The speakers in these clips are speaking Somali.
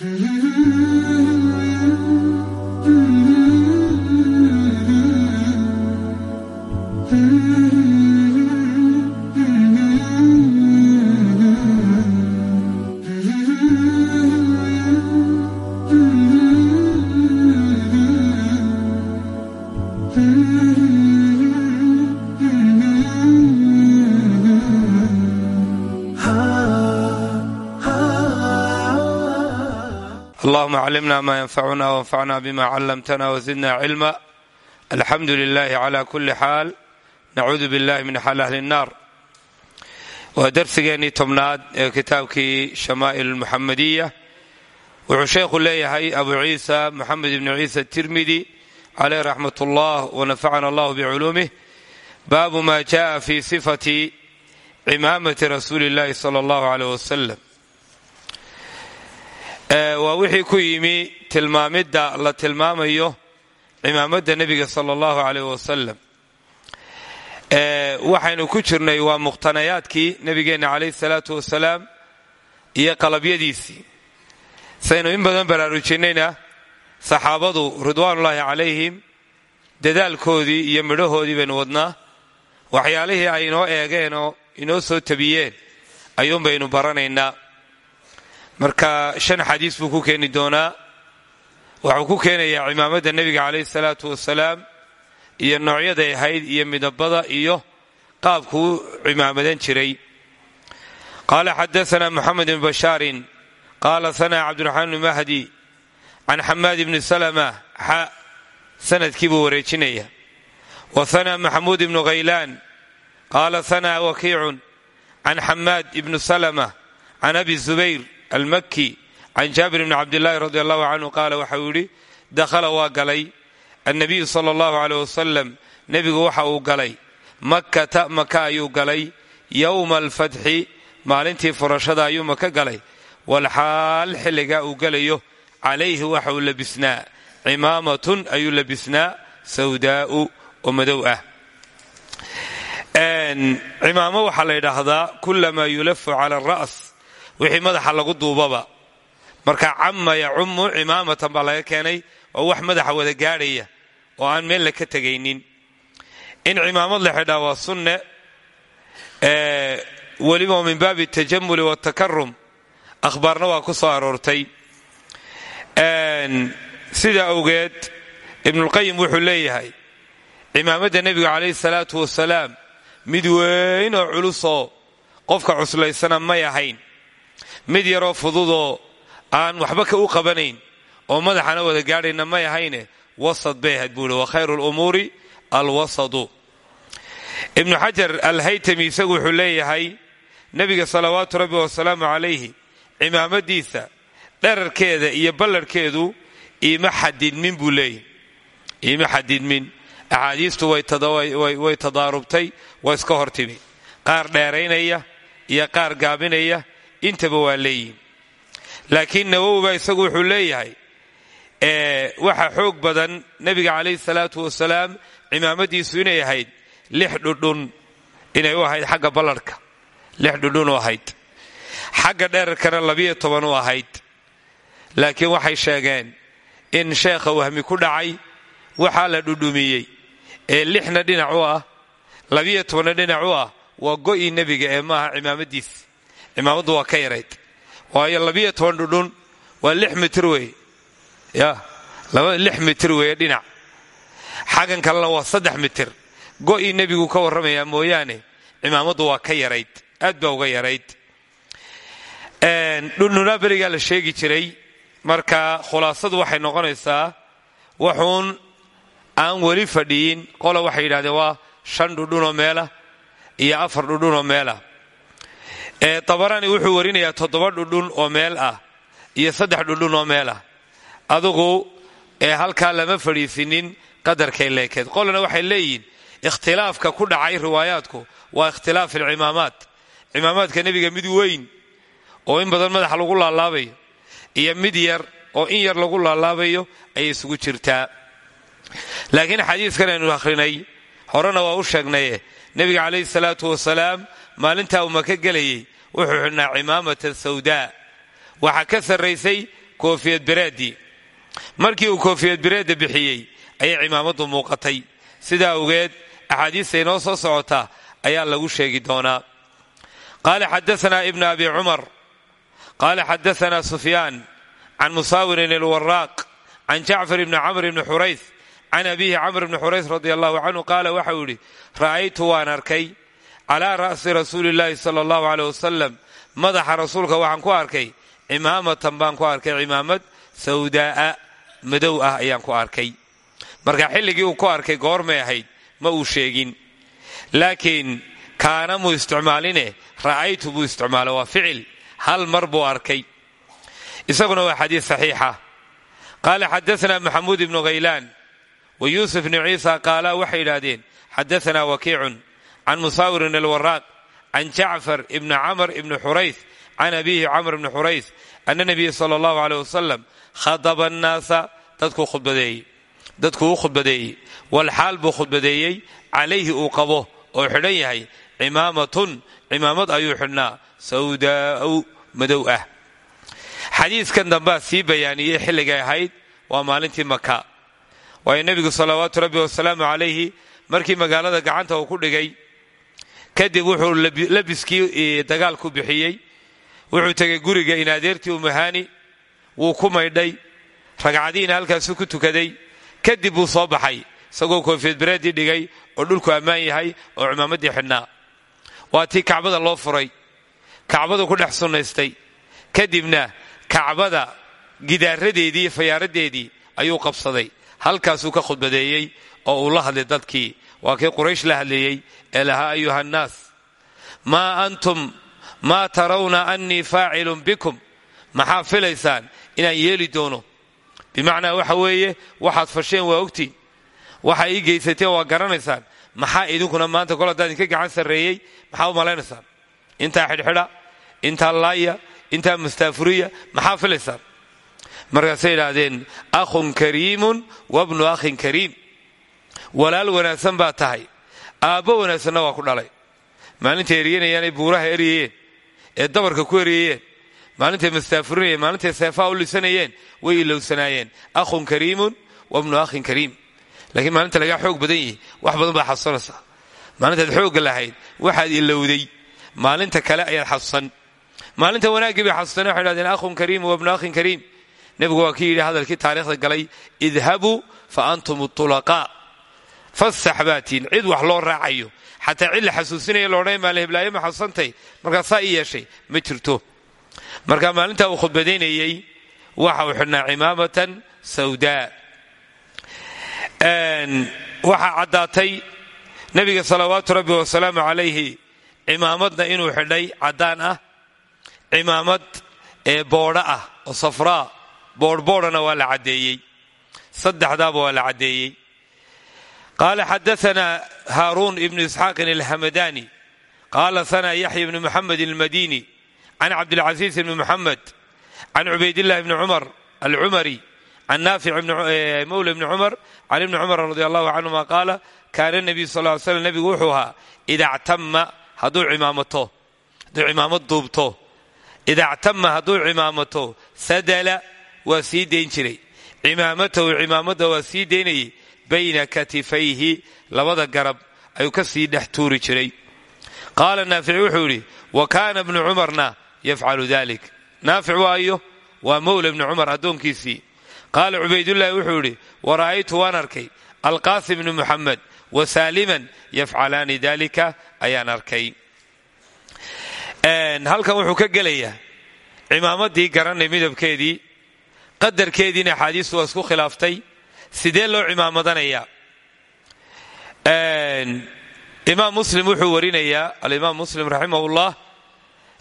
Mm-hmm. allahuma climna ma ynfacuna wanfacna bima callamtana wzidna cilma alxamdu lilahi cla kuli xaal nacuudu billahi min xaal ahli الnar waa darsigeennii tobnaad ee kitaabkii shamaa'il muxamadiya wuxuu sheekhu leeyahay abu ciisa moxamed ibnu ciisa tirmidi caleyh raxmat ullah wanafacana allah biculuumih baabu ma jaءa fi sifati cimaamati rasuuli اllahi salى اllahu aleyh wasalam waa wixii ku yimi tilmaamidda la tilmaamayo cimaamadda nebiga sala allahu caleyh wasalam waxaynu ku jirnay waa muqhtanayaadkii nebigeenna calayh salaatu wasalaam iyo qalabyadiisii. Saynu in badan baraarujinnayna saxaabadu ridwaanullaahi calayhim dadaalkoodii iyo midhahoodii baynu wadnaa. Waxyaalihii ay inoo eegeen oo inoo soo tabiyeen ayuun baynu baranaynaa marka shan xadiis buu ku keeni doonaa. Wuxuu ku keenayaa cimaamadda nebiga calayhi salaatu wasalaam iyo noocyaday ahayd iyo midabada iyo qaabkuu cimaamadan jiray. Qaala xadaana moxamed bn bashaarin qaala sana cabdiraxmaan bn mahdi can xamaad bni salama xa sannadkii buu wareejinaya. Wa sana maxamuud ibnu khaylaan qaala sana wakiicun can xamaad ibnu salama can abi zubayr almaki can jaabir bni cabdilaahi radi allahu canhu qaala waxau yidhi dakhala waa galay. Annabiyu sala allahu aleyh wasalam nebigu waxa uu galay. Makkata maka ayuu galay. Yowma alfatxi maalintii furashada ayuu maka galay. Walxaal xilligaa uu gelayo calayhi waxa uu labisnaa. Cimaamatun ayuu labisnaa sawdaa'u oo madow ah. Cimaamo waxaa la yidhaahdaa kulamaa yulafu cala alra's wixii madaxa lagu duubaba. Marka camma yacumu cimaamatan baa laga keenay oo wax madaxa wada gaadhaya oo aan meelna ka tegaynin. In cimaamad la xidhaa waa sunne weliba min baabi tajamuli watakarum akhbaarna waa ku soo aroortay. Sidaa awgeed ibnulqayim wuxuu leeyahay cimaamadda nebiga calayhi salaatu wasalaam mid weyn oo culusoo qofka cuslaysana may ahayn mid yaroo fududoo aan waxba ka u qabanayn oo madaxana wada gaadhayna may ahayne wasad bay ahayd buu ihi wa khayru lumuuri alwasadu. Ibnu xajar alhaytami isagu wuxuu leeyahay nebiga salawaatu rabbi wasalaamu calayhi cimaamadiisa dherarkeeda iyo ballarhkeedu iima xadidmin buu leeyahy iima xadidmin. Axaadiistu way tadaarubtay waa iska hortimi. Qaar dheeraynaya iyo qaar gaabinaya intaba waa leeyihiin laakiin nawowba isagu wuxuu leeyahay waxa xoog badan nebiga calayhi salaatu wasalaam cimaamadiisu inay ahayd lix dhudhun inay u ahayd xagga ballarhka lix dhudhun u ahayd. Xagga dherarkana labiyo toban u ahayd. Laakiin waxay sheegeen in sheekha wahmi ku dhacay waxaa la dhudhumiyey. Ee lixna dhinac u ah labiyo tobanna dhinac u ah waa go'ii nebiga ee maaha cimaamadiis cimaamaddu waa ka yarayd waayo labiyo toban dhudhun waa lix mitir weeye ya lix mitir weeye dhinac. Xaggan kalena waa saddex mitir. Go'ii nebigu ka warramayaa mooyaane cimaamaddu waa ka yarayd. Aad baa uga yarayd. Dhudhunaa berigaa la sheegi jiray. Marka khulaasadu waxay noqonaysaa waxuun aan weli fadhiyin. Qola waxay yidhahdeen waa shan dhudhunoo meela iyo afar dhudhunoo meelah tabarani wuxuu warinayaa toddoba dhudhun oo meel ah iyo saddex dhudhun oo meel ah. Adugu ee halkaa lama fadhiisinin qadarkay leekeed. Qolana waxay leeyihiin ikhtilaafka ku dhacay riwaayaadku waa ikhtilaaf alcimaamaat cimaamaadka nebiga mid weyn oo in badan madaxa lagu laalaabayo iyo mid yar oo in yar lagu laalaabayo ayay isugu jirtaa. Laakiin xadiiskan aynu akhrinay horena waa u sheegnaye nebiga calayhi salaatu wasalaam maalintaa uu maka gelayay wuxuu xidhnaa cimaamatan sawdaa waxaa ka sarraysay koofiyad bereeddii markii uu koofiyad bereedda bixiyey ayay cimaamaddu muuqatay. Sidaa awgeed axaadiista inoo soo socota ayaa lagu sheegi doonaa. Qaala xadaanaa ibnu abi cumar qaala xadaanaa sufyaan can musaawirin alwaraaq can jacfar ibni camr ibni xurays can abiihi camr ibni xurays radi allahu canhu qaala waxau yidhi ra'aytu waan arkay calaa ra'si rasuuli illaahi sala allahu aleyh wasalam madaxa rasuulka waxaan ku arkay. Cimaamatan baan ku arkay cimaamad sawdaa'a madow ah ayaan ku arkay. Marka xilligii uu ku arkay goormay ahayd ma uu sheegin. Laakiin kaana muu isticmaaline ra'aytu buu isticmaala waa ficil. Hal mar buu arkay. Isaguna waa xadiis saxiixa qaala xadaanaa maxamuud ibnu khaylaan wa yuusuf ibnu ciisa qaala waxay yidhaahdeen xadaanaa wakiicun can musaawirin alwaraaq can jacfar ibni camr ibni xurays can abiihi camr ibni xurays ana nabiya sala allahu aleyh wasalam khadaba annaasa dadkuu khudbadeeyey dadkuu u khudbadeeyey walxaal buu khudbadeeyey calayhi uu qabo oo xidhan yahay cimaamatun cimaamad ayuu xidhnaa sawdaa'u madow ah xadiiskan dambaa sii bayaaniyey xilligay ahayd waa maalintii maka waayo nebigu salawaatu rabbi wasalaamu calayhi markii magaalada gacanta uu ku dhigay kadib wuxuu labiskii dagaalku bixiyey. Wuxuu tegay guriga inadeertii umahani wuu ku maydhay. Ragcadiina halkaasu ku tukaday. Kadib buu soo baxay isagoo koofiyad bereedii dhigay oo dhulku ammaan yahay oo cimaamadii xidhnaa. Waa tii kacbada loo furay. Kacbadu ku dhex sunnaystay. Kadibna kacbada gidaaradeedii fayaaradeedii ayuu qabsaday. Halkaasuu ka khudbadeeyey oo uu la hadlay dadkii waa kii quraysh la hadleeyey ee lahaa ayuha annaas maa antum maa tarawna annii faacilun bikum. Maxaa filaysaan inaan yeeli doono? Bimacnaa waxa weeye waxaad fasheen waa ogtiin. Waxa ii geysateen waa garanaysaan. Maxaa idinkuna maanta kol haddaa idinka gacan sarreeyey? Maxaa u malaynaysaan intaa xidhxidha intaa laaya intaa mustaafuriya maxaa filaysaan? Markaasay idhaahdeen akhun kariimun wabnu akhin kariim walaal wanaagsan baa tahay. Aabbo wanaagsanna waa ku dhalay. Maalintay eryanayaanay buuraha eryayeen ee dabarka ku eryayeen maalintay mastaafurinayeen maalintay seefaa u lisanayeen way ilowsanaayeen. Akhun kariimun wabnu akhin kariim. Laakiin maalinta lagaa xoog badan yihi wax badan baa xasuusanaysaa maalintaad xoogga lahayd waxaad ilowday. Maalinta kale ayaad xasuusan maalinta wanaaggii bay xasuusan waxay dhahdeen akhun kariim wabnu akhin kariim. Nebigu waa kii yidhi hadalkii taarikhda galay idhabuu fa antum tulaqaa fasax cid wax loo raacayo. Xataa cid la xasuusinaya loodhan maale heblaayo ma xasuusantay. Markaasaa i yeeshay ma jirto. Marka maalintaa uu khudbadaynayey waxa uu xidhnaa cimaamatan sawdaa waxaa caddaatay nebiga salawaatu rabbi wasalaamu calayhi cimaamadna inuu xidhay caddaan ah. Cimaamad ee boodho ah oo safraa boodhboodhana waa la caddeeyey. Saddexdaaba waa la qaala xadaanaa haaruun ibnu isxaaqin alhamadani qaala sanaa yaxya ibni muxamed almadini can cabdilcasiis ibni muxamed can cubaydillahi bni cumar alcumari can naafic mawla ibni cumar can ibni cumar radi allahu canhuma qaala kaana nabiyu sal slam nebigu wuxuu ahaa ida ctama hadduu cimaamato hadduu cimaamad duubto ida ctama hadduu cimaamato sadala waa sii dayn jiray cimaamatahu cimaamadda waa sii daynayay bayna katifayhi labada garab ayuu ka sii dhex tuuri jiray. Qaala naafici wuxuu yidhi wa kaana bnu cumarna yafcalu dalik naafic waayo waa mowla bni cumar addoonkiisii. Qaala cubaydullaahi wuxuu yidhi wa ra'aytu waan arkay. Alqaasim bni muxamed wa saaliman yafcalaani dalika ayaan arkay. Halkan wuxuu ka gelayaa cimaamaddii garanay midabkeedii qadarkeediina axaadiistu waa khilaaftay sidee loo cimaamadanayaa imaam muslim wuxuu warinayaa alimaam muslim raximahullah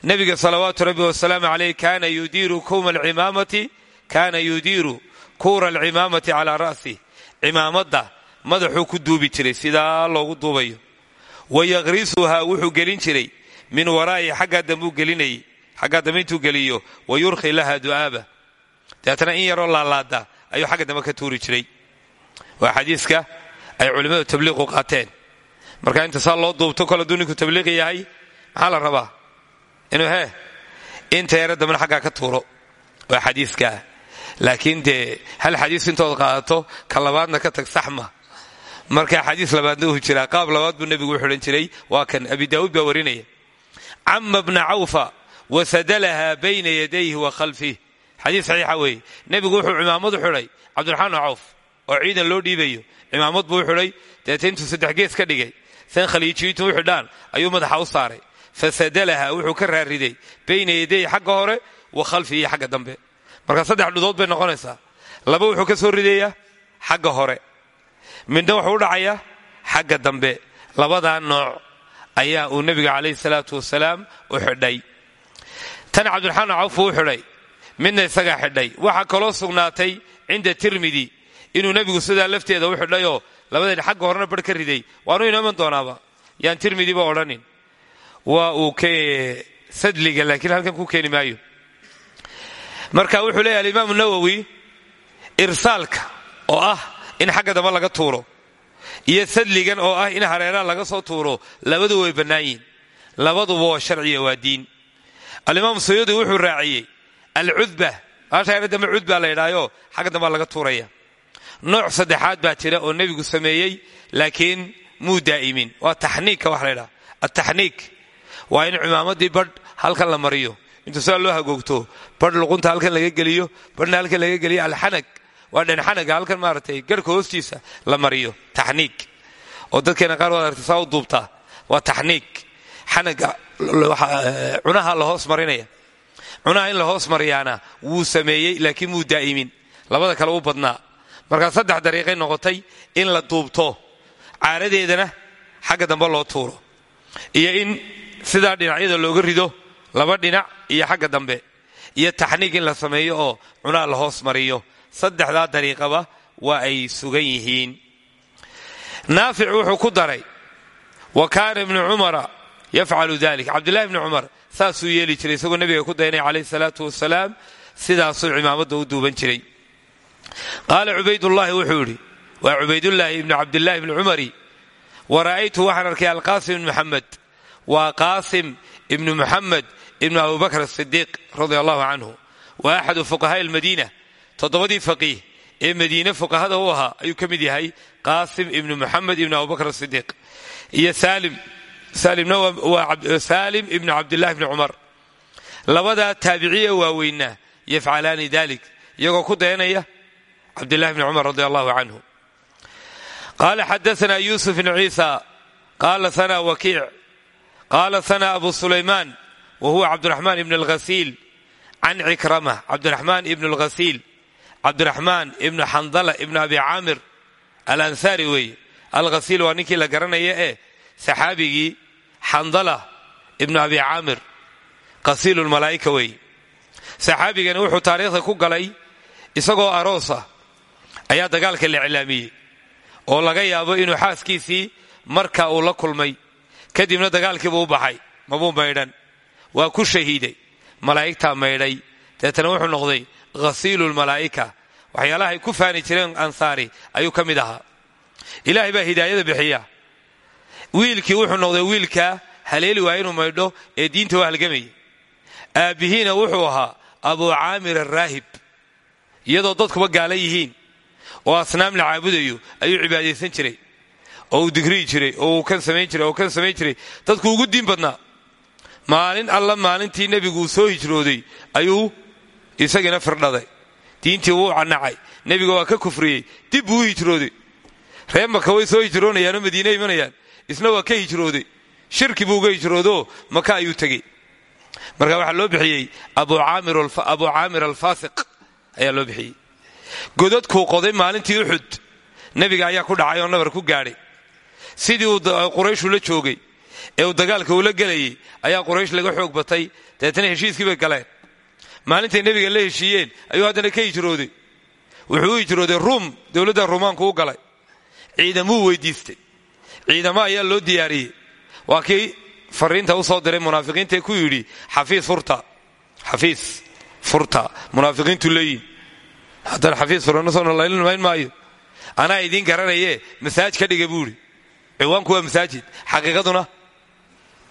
nebiga salawaatu rabbi wasalaamu caleyh kaana yudiiru kuuma alcimaamati kaana yudiiru kuura alcimaamati calaa ra'sih cimaamadda madaxuu ku duubi jiray sidaa loogu duubayo. Wayaqrisuhaa wuxuu gelin jiray min waraa'i xaggaa dambe intuu geliyo wa yurkhi laha du'aaba. Deetana in yaroo laalaada ayuu xagga dambe ka tuuri jiray waa xadiiska ay culimmadu tabliiqu qaateen. Marka inta saa loo duubto kol hadduu ninku tabliiqi yahay maxaa la rabaa? Inuu hee inta yare dambena xaggaa ka tuuro. Waa xadiiska. Laakiin dee hal xadiis intood qaadato ka ka tag saxma. Marka xadiis labaadna uu jiraa qaab labaad buu nebigu u jiray waa kan abi daa'uud baa warinaya. Cama bna cawfa wasadalaha bayna yadayhi wa khalfih xadiis saxiixa weeye. Nebigu wuxuu cimaamad u xidhay cabdiraxmaan bn oo ciidan loo dhiibayo. Cimaamad buu u xidhay deeta intuu saddex gees ka dhigay. San khaliijiyiintu u xidhaan ayuu madaxa u saaray. Fasadalaha wuxuu ka raariday bayna yadayhi xagga hore wa khalfihi xagga dambe. Marka saddex dhudood bay noqonaysaa. Laba wuxuu ka soo ridayaa xagga hore. Midna wuxuu u dhacayaa xagga dambe. Labadaa nooc ayaa uu nebiga calayhi salaatu wasalaam u xidhay. Tan cabdiraxmaan cawf uu xidhay midna isagaa xidhay. Waxaa kaloo sugnaatay cinda tirmidi inuu nebigu sidaa lafteeda u xidhayoo labadeen xagga horena bar ka riday waanu inoo iman doonaaba. Yaan tirmidiba odhanin waa uu sadliga laakiin halkan ku keeni maayo. Marka wuxuu leeyahy alimaamu nawowi irsaalka oo ah in xagga dambe laga tuuro iyo sadligan oo ah in hareeraha laga soo tuuro labadu way bannaan yihiin labaduba waa sharciya waa diin. Alimaam sayudi wuxuu raaciyey alcudba baashaana dambe cudba la ydhaayo xagga laga tuuraya nooc saddexaad baa jira oo nebigu sameeyey laakiin muu daa'imin. Waa taxniigka waxa la ydhaha ataxniik waa in cimaamadii badh halkan la mariyo. Intuu sidaa loo hagoogto badh luqunta halkan laga geliyo badhna halkan laga geliyo alxanag waa dhanxanaga halkan maaragtay garhka hoostiisa la mariyo. Taxniig oo dadkeena qaar waad argta saa u duubtaa waa xanaga cunaha la hoos marinaya. Cunaha in la hoos mariyaana wuu sameeyey laakiin muu daa'imin. Labada kale u badnaa markaa saddex dariiqay noqotay in la duubto caaradeedana xagga dambe loo tuuro. Iyo in sidaa dhinacyada looga rido laba dhinac iyo xagga dambe. Iyo taxniig in la sameeyo oo cunaha la hoos mariyo. Saddexdaa dariiqaba waa ay sugan yihiin. Naafic wuxuu ku daray wa kaana ibnu cumara yafcalu dalik. Cabdillahi bni cumar saasuu yeeli jiray isagoo nebiga ku dayanay calayhi salaatu wasalaam sidaasuu cimaamadda u duuban jiray qaala cubaydullaahi wuxuu yidhi waa cubaydullaahi ibnu cabdillaahi bni cumari wa ra'aytu waxaan arkay alqaasim ibn muxamed waa qaasim ibnu muxamed ibnu abubakr asidiiq radia allahu canhu wa axadu fuqahaai almadiina toddobadii faqiih ee madiine fuqahada u ahaa ayuu ka mid yahay qaasim ibnu muxamed ibnu abubakr asidiiq iyo saalim waa ibnu cabdillahi bni cumar labadaa taabiciye waaweynaa yafcalaani dalik iyagoo ku dayanaya cabdillahi bni cumar radi allahu canhu qaala xadaana yusuf bn ciisa qaala sana wakiic qaala sana abu sulaymaan wa huwa cabdiraxmaan ibn alghasiil can cikrama cabdiraxmaan ibn alghasiil cabdiraxmaan ibnu xandala ibnu abi caamir alansaari weeye alghasiil waa ninkii la garanaya ee saxaabigii xandala ibnu abi caamir qasiilulmalaa'ika weeye saxaabigani wuxuu taariikhda ku galay isagoo aroosa ayaa dagaalka la iclaamiyey oo laga yaabo inuu xaaskiisii marka uu la kulmay. Kadibna dagaalkiibuu u baxay. Mabuu maydhan. Waa ku shahiiday. Malaa'igtaa maydhay. Deetana wuxuu noqday khasiilulmalaa'ika waxyaalahay ku faani jireen ansaari ayuu ka mid ahaa. Ilaahay baa hidaayada bixiya. Wiilkii wuxuu noqday wiilkaa haleeli waa inuu maydho ee diinta waa halgamaya aabbihiina wuxuu ahaa abuu caamir araahib iyadoo dadkuba gaala yihiin oo asnaam la caabudayo ayuu cibaadaysan jiray oo uu digriyi jiray oo kan samayn jiray oo kan samayn jiray. Dadku ugu diin badnaa. Maalin alla maalintii nebigu uu soo hijrooday ayuu isagina firdhaday. Diintii wuu canacay nebiga waa ka kufriyey. Dib buu u hijrooday. Ree maka way soo hijroonayaanoo madiine imanayaan. Isna waa ka hijrooday. Shirki buu uga hijroodoo maka ayuu tegey. Marka waxaa loo bixiyey abu caamir alfaasiq ayaa loo bixiyey godadkuu qoday maalintii uxud nebiga ayaa ku dhacay oo nabar ku gaadhay. Sidii uu qurayshu la joogay ee uu dagaalka ula gelayay ayaa quraysh laga xoog batay. Dabeetana heshiiskii bay galeen. Maalintay nebiga la heshiiyeen ayuu haddana ka hijrooday. Wuxuu u hijrooday ruum dowladda ruumaanku u galay. Ciidamuu weydiistay. Ciidamo ayaa loo diyaariyey. Waa kii fariinta u soo diray munaafiqiintae ku yidhi xafiis furta. Xafiis furta. Munaafiqiintu leeyihiin haddana xafiis furanasoonalaylmayn maayo. Anaa idiin garanaye masaaj ka dhiga buu idhi ciwaanku waa masaajid xaqiiqaduna.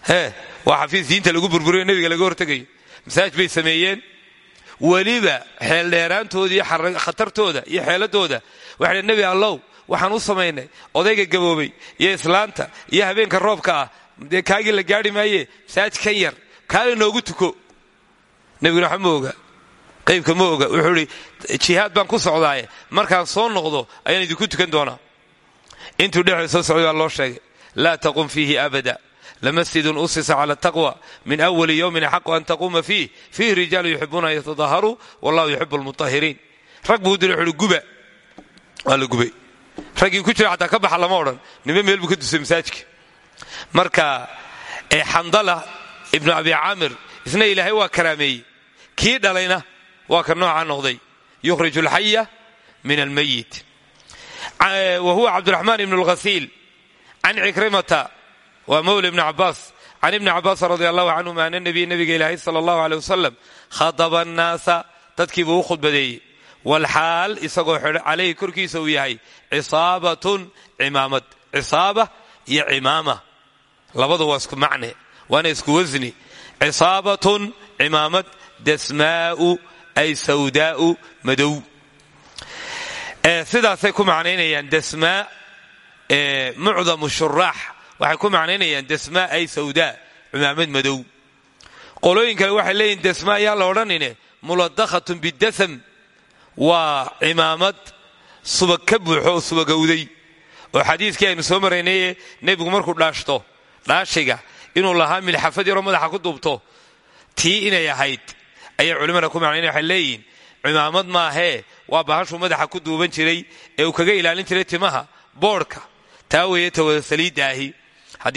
Hee waa xafiis diinta lagu burburiyo nebiga laga hortegayo masaaj bay sameeyeen. Weliba xeeldheeraantooda iyo khatartooda iyo xeeladooda waxay nebi allow waxaan u samaynay odayga gaboobay iyo islaanta iyo habeenka roobka ah. Dee kaagii la gaari maaye? Masaajid kan yar kaala noogu tuko. Nebiguna waxa qaybka ma oga wuxuu idhi jihaad baan ku socdaaye. Markaan soo noqdo ayaan idinku tukan doonaa. Intuu dhexda soo loo sheegay laa taqum fiihi abada. Lamasjidun usisa cala taqwa. Min awali yowmin axaqu an taquuma fiih. Fiihi rijaalu yuxibuuna an yatadaharuu wallahu yuxibu lmutahiriin rag buu dira wuxuuhi guba. Waa la gubay. Raggii ku jira xataa ka baxa lama odhan. Nime meel buu ka dusay masaajidka. Marka xandala ibnu abi caamir isna ilaahay waa karaameeyey. Kii dhalayna waa ka noocaa noqday. Yukhriju alxaya min almayit wa huwa cabdiraxmaan ibnu lghasiil can cikrimata waa mawla ibni cabaas. Can ibni cabaas radi allahu canhuma ana nabiy nabiga ilaahay sala allahu aleh wasalam khadaba annaasa dadkiibuu u khudbadeeyey. Walxaal isagoo xidho calayhi korkiisa uu yahay cisaabatun cimaamad. Cisaaba iyo cimaama. Labadu waa isku macne waana isku wasni cisaabatun cimaamad dasmaa'u ay sawdaa'u madow sidaasay ku macnaynayaan dasmaa mucdamu shuraax waxay ku macnaynayaan dasmaa ay sawdaa cimaamad madow qolooyin kale waxay leeyihiin dasmaa ayaa la odhanine muladakhatun bidasam waa cimaamad subag ka buuxo oo subagowday oo xadiiskii aynu soo maraynaye nebigu markuu dhaashto dhaashiga inuu lahaa milxafad yaroo madaxa ku duubto tii inay ahayd ayay culimmada ku macnayn waxay leeyihiin cimaamad maahee waa bahashuu madaxa ku duuban jiray ee uu kaga ilaalin jiray timaha boodhka. Taa weeye tawada saliidda ahi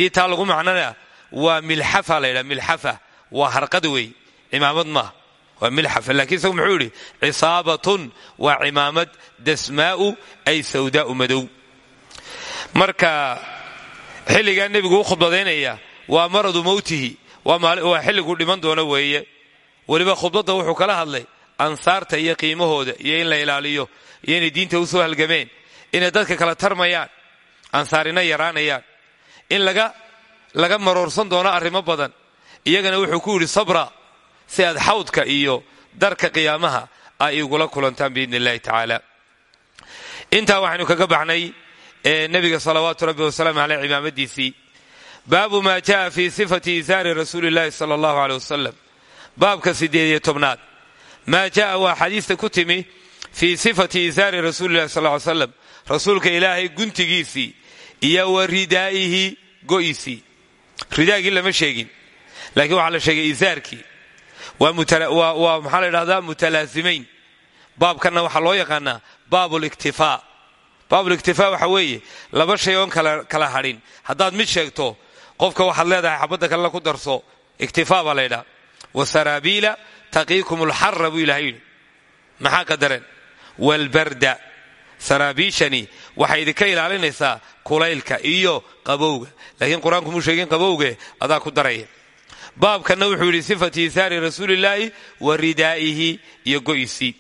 taa lagu macnana waa milxafa la ydhaha milxafa waa harqad wey cimaamad maaha waa milxafa lakiin isagu muxuu yidhi cisaabatun waa dasmaa'u ay sawdaa'u madow. Marka xilligaa nebigu u khudbadaynaya waa maradu mowtihi waa xilliguu dhiman doono weeye weliba khudbadda wuxuu kala hadlay ansaarta iyo qiimahooda iyo in la ilaaliyo iyo inay diinta u soo halgameen inay dadka kala tarmayaan ansaarina yaraanayaan. In laga maroorsan doono arrimo badan iyagana wuxuu ku yidhi sabra si aad xawdka iyo darka qiyaamaha ay igula kulantaan biidni illahi tacaala. Intaa waxaynu kaga baxnay nebiga salawaatu rabbi wasalaamu caleyh cimaamadiisii baabu maa jaa fi sifati isaari rasuuli llahi sala allahu aleyh wasalam baabka sideed iyo tobnaad. Maa jaa waa xadiista ku timi fii sifati isaari rasuuli llahi sal ly slam rasuulka ilaahay guntigiisii iyo wa ridaa'ihi go'iisii. Ridaagii lama sheegin laakiin waxaa la sheegay isaarkii waa maxaa la ydhahdaa mutalaasimayn. Baabkanna waxaa loo yaqaanaa baabuliktifaa baabuliktifaa waxa weeye laba shay oon kala hadhin. Haddaad mid sheegto qofka waxaad leedahay xabadda kalena ku darso iktifaa baa laydhaa wasaraabiila taqiikum ulxara buu ilahay yidhi. Maxaa qadareen walbarda saraabiishani waxay idinka ilaalinaysaa kulaylka iyo qabowga. Laakiin qur'aanku muu sheegin qabowge adaa ku daraya. Baabkanna wuxuu yidhi sifati isaari rasuulillaahi wa ridaa'ihi iyo go'isii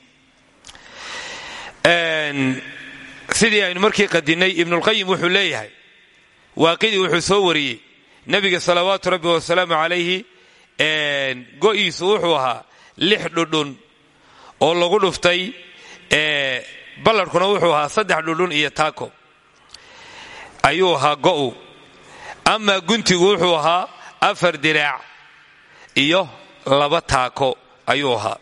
sidii aynu markii qadinnay ibnulqayim wuxuu leeyahay waaqidii wuxuu soo wariyey. Nebiga salawaatu rabbi wasalaamu calayhi go'iisu wuxuu ahaa lix dhudhun oo lagu dhuftay ballarhkuna wuxuu ahaa saddex dhudhun iyo taako. Ayuu ahaa go'u. Amaa guntigu wuxuu ahaa afar diraac iyo laba taako ayuu ahaa.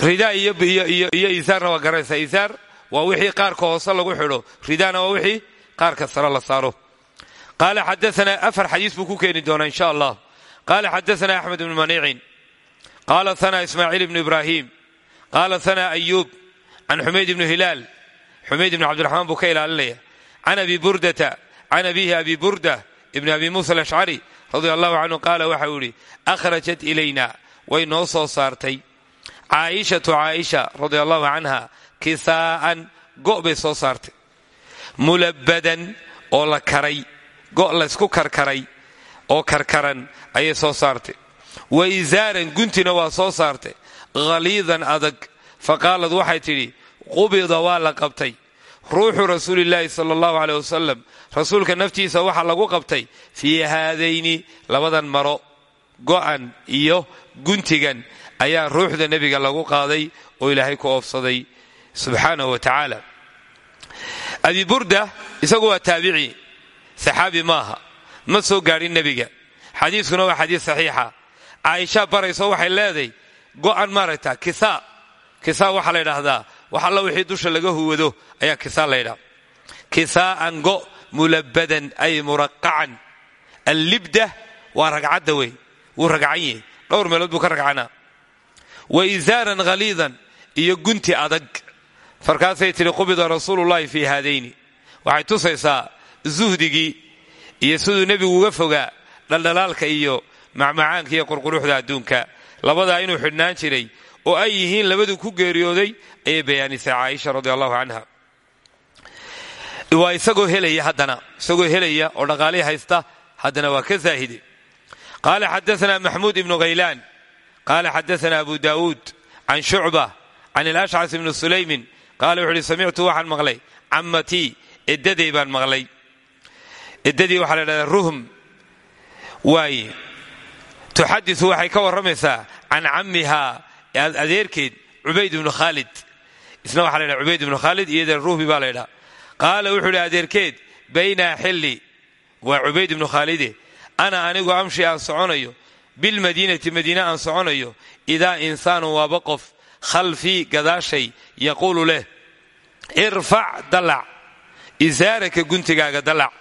Ridaa iyo isaarna waa garanaysaa isaar waa wixii qaarka hoose lagu xidho. Ridaana waa wixii qaarka sare la saaro qaala xadaanaa afar xadiis buu ku keeni doonaa insha allah qaala xadaanaa axmed ibnu maniicin qaala hanaa ismaaciil ibnu ibraahim qaala hanaa ayuub can xumayd ibnu hilaal xumayd ibnu cabdiraxmaan buu ka ilaalinaya can abi burdata can abihi abi burda ibni abi muusa alashcari radia allahu canhu qaala waxa uu yidhi akhrajat ilayna way noo soo saartay caaishatu caaisha radia allahu canha kisaa'an bay soo saartay mulabbadan oo la karay go' laysku karkaray oo karkaran ayay soo saartay. Wa isaaran guntina waa soo saartay. Khaliidan adag. Fa waxay tidhi qubida waa la qabtay. Ruuxu rasuulillaahi sala allahu aleyh wasalam rasuulka naftiisa waxaa lagu qabtay fii haadayni labadan maro go'an iyo guntigan ayaa ruuxda nebiga lagu qaaday oo ilaahay ku oofsaday subxaanahu wa tacaala. Abi burda isagu waa taabici saxaabi maaha. Ma soo gaadhin nebiga. Xadiiskuna waa xadiis saxiixa. Caaisha barayso waxay leeday go'an maaragta kisa kisa waxaa la ydhaahdaa wax alla wixii dusha laga huwado ayaa kisa la ydhaha kisaa'an go mulabadan ay muraqacan. Allibda waa ragcadda wey. Wuu ragcan yahay. Dhowr meelood buu ka ragcanaa wa isaaran khaliidan iyo gunti adag. Markaasay tidhi qubida rasuulullahi fii haadayni. Waxay tusaysaa zuhdigii iyo siduu nebigu uga fogaa dhaldhalaalka iyo macmacaanka iyo qurquruxda adduunka. Labadaa inuu xidhnaan jiray oo ay yihiin labaduu ku geeriyooday ayay bayaanisay caaisha radi allahu canha waa isagoo helaya haddana isagoo helaya oo dhaqaalii haysta haddana waa ka zaahide qaala xadaana maxmuud ibnu khaylaan qaala xadaana abu daawuud can shucba can ilashcas ibni sulaymin qaala wuxu uhi samictu waxaan maqlay cammatii eddaday baan maqlay eddadii waxaa la dhahdaa ruhm. Waaye tuxadisu waxay ka warramaysaa can cammihaa adeerkeed cubayd ibnu khaalid. Isna waxa la ydhaha cubayd ibnu khaalid iyada ruhbi baa la ydhaha qaala wuxuu idhi adeerkeed bayna xilli. Waa cubayd ibnu khaalide. Ana anigu amshi aan soconayo bilmadiinati madiine aan soconayo idaa insaanu waaba qof khalfii gadaashay yaquulu leh irfac dallac isaaraka guntigaaga dallac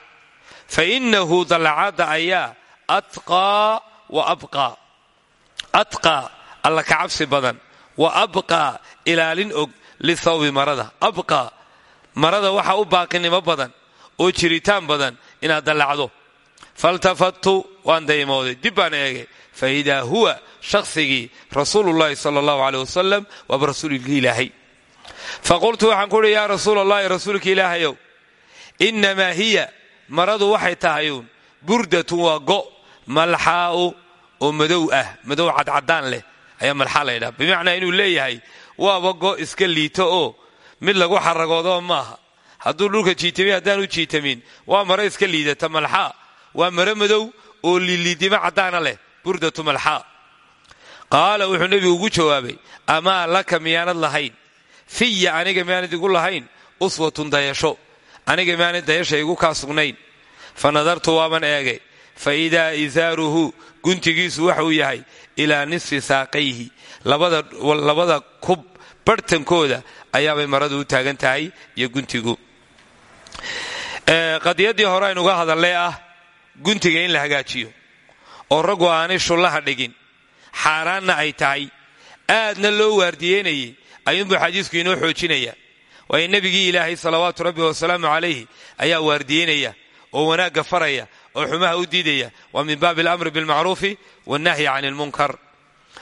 fa innahu dallacaadda ayaa atqaa wa abqaa atqaa alla ka badan wa abqaa ilaalin og lisawbi marada abqaa marada waxaa u baaqinimo badan oo jiritaan badan inaad dallacdo faltafattu waan daymooday dib baan eegay fa idaa huwa shaqsigii rasuulullahi sala allahu caleyh wasalam waaba rasuulkii ilaahay fa qultu waxaan ku uhi yaa rasuul allahi rasuulka ilaahayow innamaa hiya maradu waxay tahayuun burdatun waa go' malxaa'u oo madow ah madow cadcadaan leh ayaa malxaa la ydhaha bimacnaa inuu leeyahay waaba go' iska liito oo mid lagu xaragoodoba maaha. Hadduu dhulka jiitamiy haddaanu jiitamin waa maro iska liidata malxaa. Waa maro madow oo liliidimo caddaana leh burdatu malxaa. Qaala wuxuu nebigu ugu jawaabay amaa laka miyaanad lahayn? Fiya aniga miyaanad igu lahayn? Uswatun dayasho aniga miyaanad dayasha igu kaa sugnayn fa nadartu waaban eegay. Fa idaa isaaruhu guntigiisu waxauu yahay ilaa nisfi saaqayhi. Labada kub barhtankooda ayaabay maradu u taagan tahay iyo guntigu. Qadiyaddii hore aynuga hadallee ah guntiga in la hagaajiyo oo raggu aanay shullaha dhigin. Xaaraanna ay tahay. Aadna loo waardiyeynayay ayuunbuu xadiisku inoo xoojinaya waayo nebigii ilaahay salawaatu rabbi wasalaamu calayhi ayaa waardiyeynaya oo wanaagga faraya oo xumaha u diidaya. Waa min baabi alamri bilmacruufi wannahyi can ilmunkar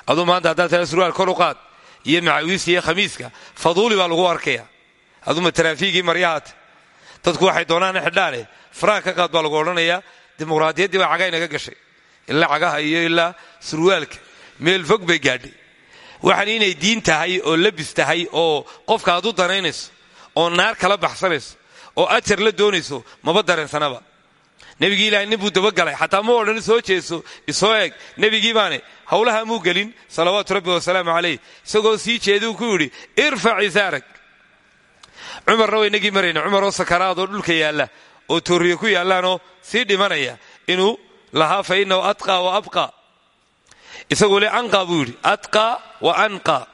aduu maanta haddaad tala surwaal kor u qaad iyo macawiista iyo khamiiska faduuli baa lagu arkaya. Aduma taraafiigii maryahaat dadku waxay doonaan xidhaane faraha ka qaad baa lagu odhanayaa dimuqraadiyaddii baa gashay. Ilaa cagaha iyo ilaa surwaalka meel fog bay gaadhay. Waxaan inay diin tahay oo labis tahay oo qofka aad u danaynayso oo naar kala baxsanayso oo ajar la doonayso maba dareensanaba. Nebigii ilaahay nin buu dabagalay xataa ma odhan soo jeeso isoo eeg. Nebigii baane howlaha muu gelin salawaatu rabbi wasalaamu calayh. Isagoo sii jeeduu ku yidhi irfac isaarak cumarna waa inagii marayna cumaroo sakaraad oo dhulka yaalla oo tooriye ku yaallaanoo sii dhimanaya inuu lahaa fa innahu atqaa wa abqa isagoo le anqa buu yidhi atqaa wa anqa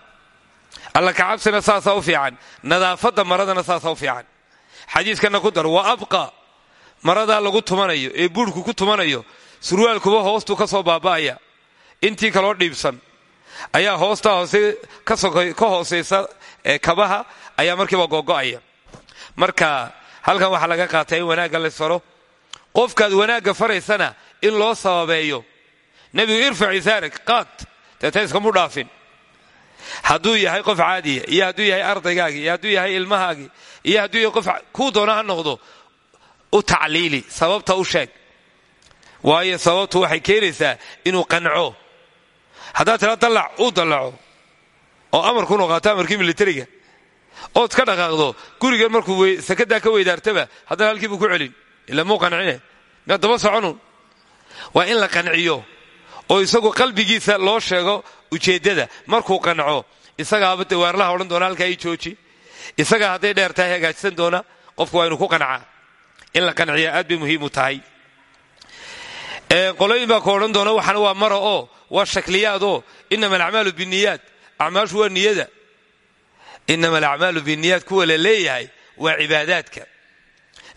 alla kacabsina saasaa u fiican. Nadaafadda maradana saasaa u fiican. Xadiiskana ku dar wa abqa. Maradaa lagu tumanayo ee buurhku ku tumanayo surwaalkuba hoostuu ka soo baaba'aya. Intii kaloo dhiibsan. Ayaa hoostaa hoose ka hoosaysa kabaha ayaa markiiba gogo'aya. Marka halkan waxaa laga qaatay in wanaagga la faro qofkaad wanaagga faraysana in loo sababeeyo. Nebigu irfac isaarak qaad deeta iskamu dhaafin hadduu yahay qof caadiya iyo hadduu yahay ardaygaagii iyo hadduu yahay ilmahaagii iyo hadduu yahay qof kuu doona ha noqdo u tacliili sababta u sheeg. Waayo sababtu waxay keenaysaa inuu qanco. Haddaad tira dallac uu dallaco oo amarku noqaato amarkii militariga ood ka dhaqaaqdo gurigan markuu sakadaa ka weydaartaba haddana halkiibuu ku celin ila muu qancine daba soconun waa in la qanciyo oo isagu qalbigiisa loo sheego ujeeddada. Markuu qanco isagaaba dawaarlaha odhan doona halkaa ii jooji. Isagaa hadday dheer tahay doona qofku waa inuu ku qancaa in la qanciya aad bay muhiim tahay. Qolooyin baa ku doona waxana waa mara oo waa shakliyaadoo inama alacmaalu biniyaad acmaashu waa niyada. Inama alacmaalu biniyaad kuwa leeyahay waa cibaadaadka.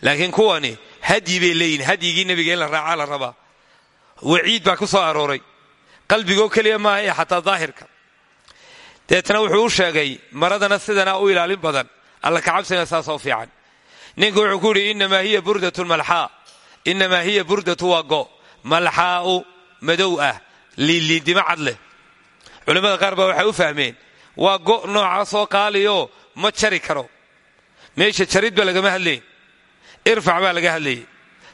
Laakiin kuwani hadyi bay leeyihiin hadyigii nebiga in la raacaa la rabaa waciid baa ku soo arooray. Qalbigoo keliya maaha ee xataa daahirka. Deetna wuxuu u sheegay maradana sidana u ilaalin badan. Alla kacabsina saasoo fiican. Ninku wuxuu ku yidhi inamaa hiya burdatu malxaa. Inamaa hiya burdatu waa go. Malxaa'u madow ah liiliindimo cad leh. Culimmada qaar baa waxay u fahmeen waa go noocaasoo qaaliyo ma jari karo. Meesha jarid ba lagama hadlayn irfac baa laga hadlayay.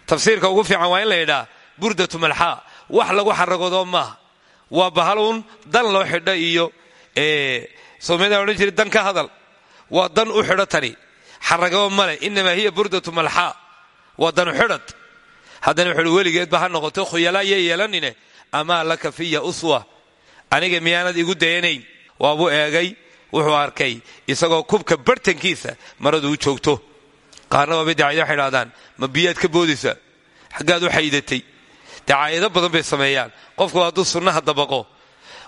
Tafsiirka ugu fiican waa in la yidhaa burdatu malxaa wax lagu xaragoodoo maaha waa bahaluun dan loo xidho iyo soomaalida odhan jira dan ka hadal. Waa dan u xidho tani. Xaragaba male inamaa hiya burdatu malxaa waa danu xidhad haddana wuxuuhi weligeedba ha noqoto khuyalaa yay yeelanine amaa laka fiya uswa. Aniga miyaanad igu dayanayn. Waabuu eegay wuxuu arkay isagoo kubka bartankiisa maradu u joogto. Qaarna waabay dacaayada waxay idhahdaan ma biyaad ka boodaysaa xaggaad u xaydatay dacaayado badan bay sameeyaan. Qofku hadduu sunnaha dabaqo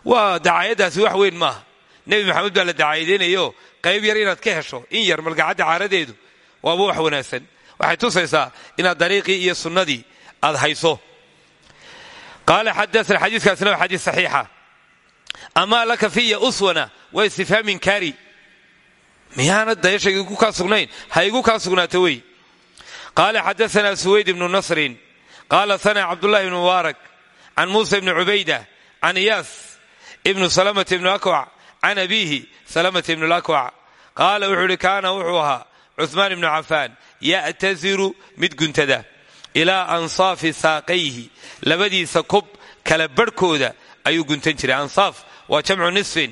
waa dacaayadaasi wax weyn maaha. Nebi maxamed baa la dacaayadeynayo qayb yar inaad ka hesho in yar malgacadda caaradeedu waaba wax wanaagsan. Waxay tusaysaa inaad dariiqii iyo sunnadii aad hayso. Qaala xadaana xadiiskaasina waa xadiis saxiixa. Amaa laka fiya uswana waa istifhaam inkaari miyaana dayashayga igu kaa sugnayn? Ha igu kaa sugnaato wey. Qaala xadaana suwayd ibnu nasrin qaala sana cabdullahi ibnu mubaarak can muusa ibni cubayda can iyaas ibnu salamata ibnu akwac can abiihi salamata ibnu lakwac qaala wuxuu ihi kaana wuxuu ahaa cuhmaan ibnu cafaan ya'tasiru mid guntada ilaa ansaafi saaqayhi labadiisa kub kala barhkooda ayuu guntan jiray ansaaf waa jamcu nisfin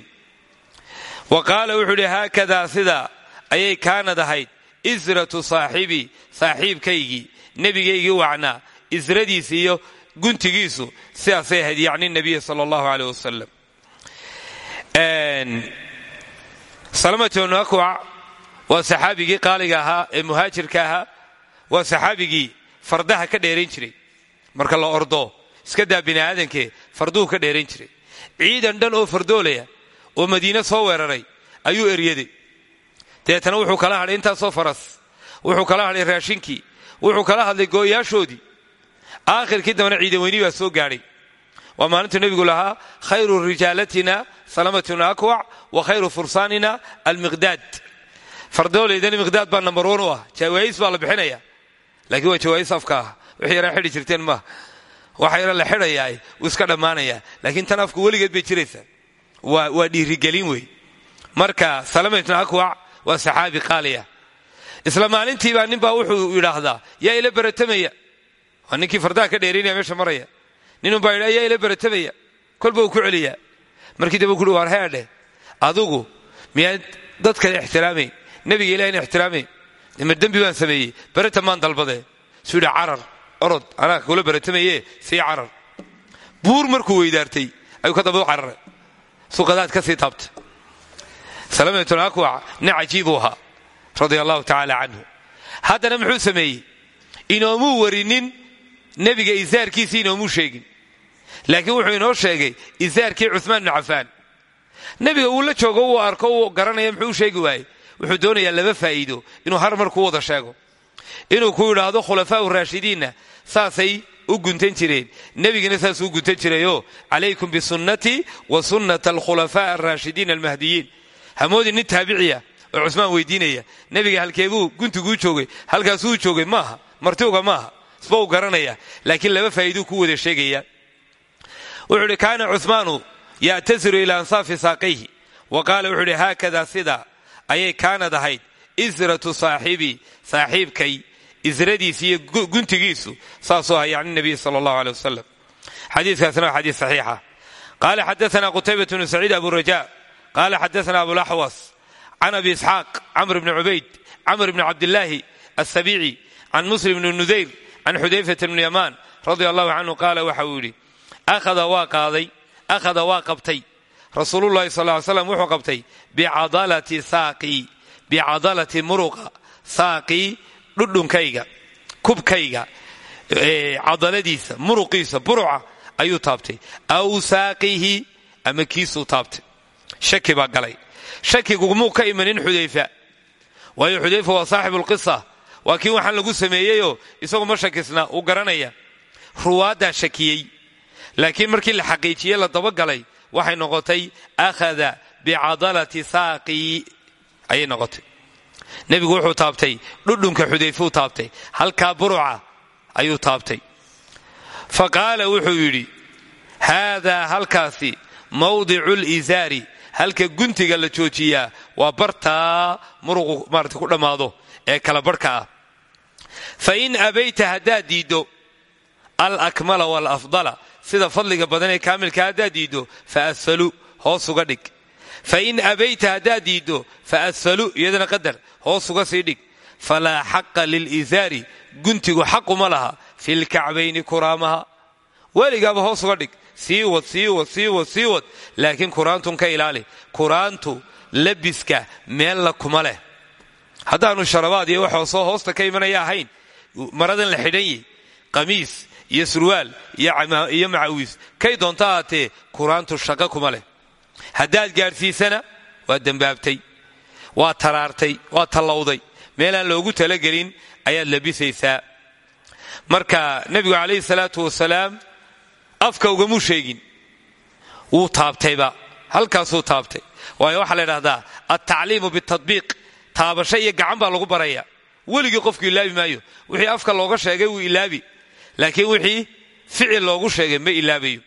wa qaala wuxuu idhi haakadaa sidaa ayay kaanad ahayd isratu saaxibii saaxiibkaygii nebigaygii wacnaa isradiisa iyo guntigiisu sidaasay ahayd yacni nabiya sala allahu aleyh wasalam salamatu ibnu akwac waa saxaabigii qaaliga ahaa ee muhaajirka ahaa waa saxaabigii fardaha ka dheerayn jiray. Marka la ordo iska daa bini farduhu ka dheerayn jiray. Ciidan dhan oo fardoolaya oo madiine soo weeraray ayuu eryaday. Deetana wuxuu kala hadhay intaasoo faras wuxuu kala hadhay raashinkii wuxuu kala hadlay gooyaashoodii aakhirkii dambana ciidan weyni baa soo gaadhay. Waa maalintuu nebigu lahaa khayru rijaalatina salamatuna akwac wa khayru fursaanina almiqdaad. Fardooleydana miqdaad baa nambar one u ah. Jawaayis baa la bixinaya. Laakiin waa jawaayis afka ah. Wixii yaraa xidhi jirteen maaha waxa yara la xidhayaa iska dhammaanayaa laakiin tan afku weligeed bay jiraysaa. Waa dhiirigelin wey. Marka salamatuna akwac waa saxaabi qaaliya. Isla maalintiibaa ninbaa wuxuu yidhaahdaa yaa ila baratamaya waa ninkii fardaha ka dheeraynaya meesha maraya. Ninunbaa yidha yaa ila baratamaya kolba ku celiyaa. Markii dambe kuhi waar heedhe adugu miyaad dadka ixtiraamayn nebiga ilahina ixtiraamayn ma baan sameeyey. Barata maan dalbadee suu yidhi orod anaa kula baratamaye sii carar. Buur markuu weydaartay ayuu ka daba u suqadaad ka sii taabtay. Salamatun akwac nin cajiibuu ahaa radia allahu tacaala canhu. Haddana muxuu warinin nebiga isaarkiisii inoomuu sheegin. Laakiin wuxuu inoo sheegay isaarkii cumaan bnu cafaan. Nebiga uu la joogo uu arko uu garanaya muxuu sheegi waayey. Wuxuu doonayaa laba faa'iido inuu har mar ku wada sheego. Inuu ku yidhaahdo khulafaau raashidiinna saasay u guntan jireen. Nebigina saasuu u guntan jirayoo calaykum bisunnatii wa sunnata alkhulafaa alraashidiin almahdiyiin. Hamoodin nin taabiciya oo cusmaan weydiinaya. Nebiga halkeebuu guntiguu joogay halkaasuu joogay maaha martiuga maaha isba uu garanaya. Laakiin laba faa'iiduu ku wada sheegaya. Wuxuu idhi kaana cumaanu ya'tasiru ilaa ansaafi saaqayhi. Wa qaala wuxuu idhi haakadaa ayay kaanad ahayd. Isratu saaxibii saaxiibkay isradiisi iyo guntigiisu saasuu aha yacni nabiy sala allahu aley wasalam xadiiskaasna waa xadiis saxiixa qaala xadaana qutaybatu bnu saciid abu raja. Qaala xadaana abulaxwas can abi isxaaq camr bni cubayd camr bni cabdillaahi asabiici can muslim bni nudayr can xudayfata bni yamaan radia allahu canhu qaala waxa uu yidhi akhada waa qaaday akhada waa qabtay rasuulullahi sal ly slam wuxuu qabtay bicadalati saaqii bicadalati muruqa saaqii dhudhunkayga kubkayga cadaladiisa muruqiisa buruca ayuu taabtay aw saaqihi ama kiisuu taabtay shaki baa galay shakigumuu ka imanin xudayfa waa kii waxaan lagu sameeyeyoo isagu ma shakisna uu garanaya. Ruwaaddaa shakiyey. Laakiin markii la xaqiijiyey la dabagalay waxay noqotay akhada bicadalati saaqii ayay noqotay. Nebigu wuxuu taabtay. Dhudhunka xudayfuu taabtay. Halkaa buruca ayuu taabtay. Fa qaala wuxuu yidhi haadaa halkaasi mawdicu lisaari halka guntiga la joojiyaa waa bartaa muruqu maarata ku dhammaado ee kala barhka ah fa in abayta haddaad diiddo alakmala waalafdala sida fadliga badan ee kaamilka haddaad diiddo fa asfalu hoos uga dhig. Fa in abayta haddaad diiddo fa asfalu iyadana qadar hoos uga sii dhig. Falaa xaqa lilisaari guntigu xaquma laha fi lkacbayni kuraamaha. Weligaaba hoos uga dhig sii wad sii wad sii wad kuraantun ka ilaali. Kuraantu labiska meella kuma leh. Haddaanu sharabaad iyo waxoosoo hoosta ka imanaya ahayn maradan la xidhan yi qamiis iyo surwaal iyo macawiis kay doonta ahaatee kuraantu shaqo kuma leh. Haddaad gaadhsiisana waa dembaabtay waa taraartay waa tallowday. Meelaan loogu talagelin ayaad labisaysaa. Marka nebigu calayhi salaatu wasalaam afka ugamuu sheegin. Wuu taabtayba. Halkaasuu taabtay waayo waxaa la ydhahdaa altacliimu bitadbiiq taabasho iyo gacan baa lagu baraya. Weligii qofku ilaabi maayo. Wixii afka looga sheegay wuu ilaabi. Laakiin wixii ficil loogu sheegay ma ilaabayo.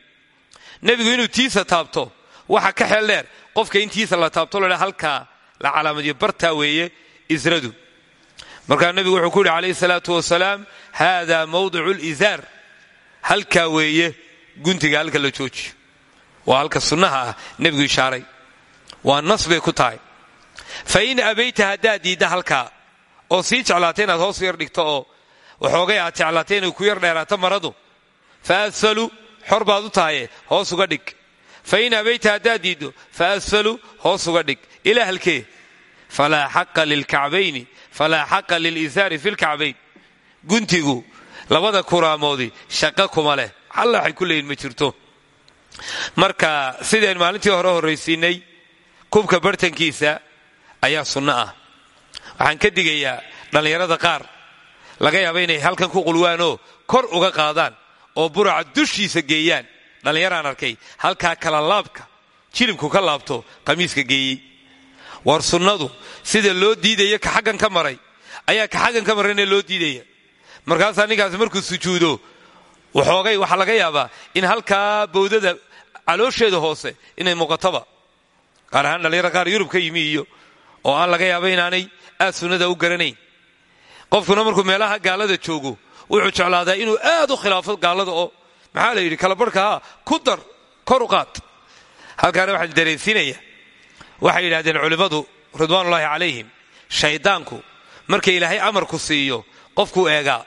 Nebigu inuu tiisa taabto waxa ka xeel dheer qofka in tiisa la taabto ladha halkaa la calaamadiyo bartaa weeye isradu. Markaa nebigu wuxuu ku yidhi calayhi salaatu wasalaam haada mawdicu lizaar halkaa weeye guntiga halka la joojiyo. Waa halka sunnaha ah nebigu ishaaray waa nas bay ku tahay. Fa in abayta haddaad diidda halkaa oo sii jeclaatay inaad hoos yar dhigto oo waxoogay aad jeclaatay inay ku yar dheeraato maradu fa asfalu xor baad u tahaye hoos uga dhig. Fa in abayta haddaad diiddo fa asfalu hoos uga dhig. Ilaa halkee falaa xaqa lilkacbayni falaa xaqa lilisaari fi lkacbayn guntigu labada kuraamoodi shaqo kuma leh. Alla waxay ku leeyihiin ma jirto. Marka sideen maalintii hore horraysiinay kubka bartankiisa ayaa sunno ah. Waxaan ka digayaa dhallinyarada qaar laga yaaba inay halkan ku qulwaanoo kor uga qaadaan oo buraca dushiisa geeyaan. Dhallinyaraan arkay halkaa kala laabka jilibku ka laabto qamiiska geeyey. War sunnadu sida loo diidaya ka xaggan ka maray ayaa ka xaggan ka marayna loo diidaya. Markaasaa ninkaasi markuu sujuudo waxoogay waxaa laga yaabaa in halkaa bowdada caloosheeda hoose inay muuqatoba gaar ahaan dhallinyara qaar yurub ka yimi iyo oo aan laga yaaba inaanay aad sunnada u garanayn. Qofkuna markuu meelaha gaalada joogo wuxuu jeclaadaa inuu aad u khilaafo gaalada oo maxaa la yidhi kalabarhkaa ku dar kor u qaad. Halkaana waxaa dareensiinaya waxay yidhahdeen culimmadu ridwaanullaahi calayhim shaydaanku marka ilaahay amarku siiyo qofkuu eegaa.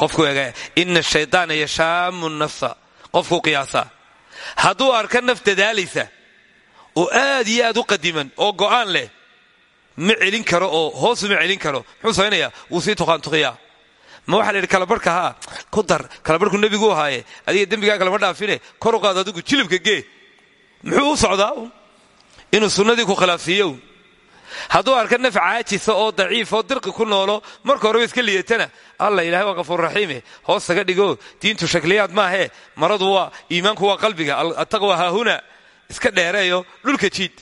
Qofkuu eegaa ina shaydaana yashaamu nafsa. Qofkuu qiyaasaa. Hadduu arka naf dadaalaysa oo aad iyo aad u qadiman oo go'aan leh. Ma celin karo oo hoosu ma celin karo. Muxuu samaynayaa wuu sii tuqaantuqiyaa ma waxaa la yidhi kalabarhka haa. Ku dar. Kalabarhku nebigu ahaaye. Adiga dembigaa kalama dhaafine. Kor u qaad adigu jilibka gee. Muxuu socdaa inuu sunnadii ku khilaafsiiyo hadduu arka naf caajisa oo daciif oo dirqi ku noolo marka horeba iska liyatana alla ilahay waa qafuur raxiime hoos taga dhigo. Diintu shakliyaad maahee maradu waa iimaanku waa qalbiga. Attaqwa haahuna iska dheereeyo dhulka jiid.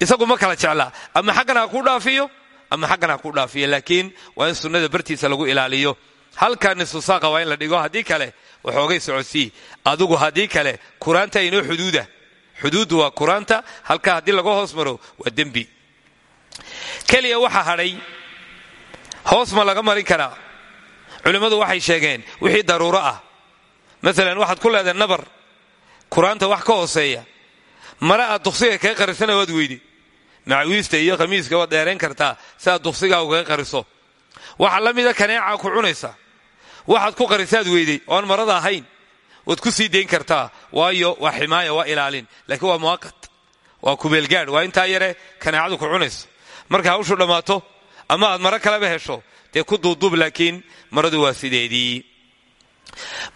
Isagu ma kala jeclaa ama xaggan ha kuu dhaafiyo ama xaggan ha kuu dhaafiyo laakiin waa in sunnada bartiisa lagu ilaaliyo. Halkaa nisfusaaqa waa in la dhigo haddii kale waxoogay socodsii adigu haddii kale kuraanta inoo xuduuda. Xuduuddu waa kuraanta halkaa haddii laga hoos maro waa dembi. Keliya waxa hadhay hoos ma laga marin karaa. Culimmadu waxay sheegeen wixii daruuro ah. Maalan waxaad ku leedahay nabar. Kuraanta wax ka hooseeya mare aad duqsiga kaga qarisana waad weydi macawiista iyo khamiiska waad dheerayn kartaa si aad duqsigaagu kaga qariso. Waxaa la mida kaneecaa ku cunaysa. Waxaad ku qarisaad weyday oan marada ahayn waad ku sii dayn kartaa. Waayo waa ximaaya waa ilaalin. Laakiin waa muwaqat waa kubeelgaadh waa intaa yare kanaacadu ku cunayso. Marka hawshu dhammaato ama aad maro kaleba hesho dee ku duuduub laakiin maradu waa sideedii.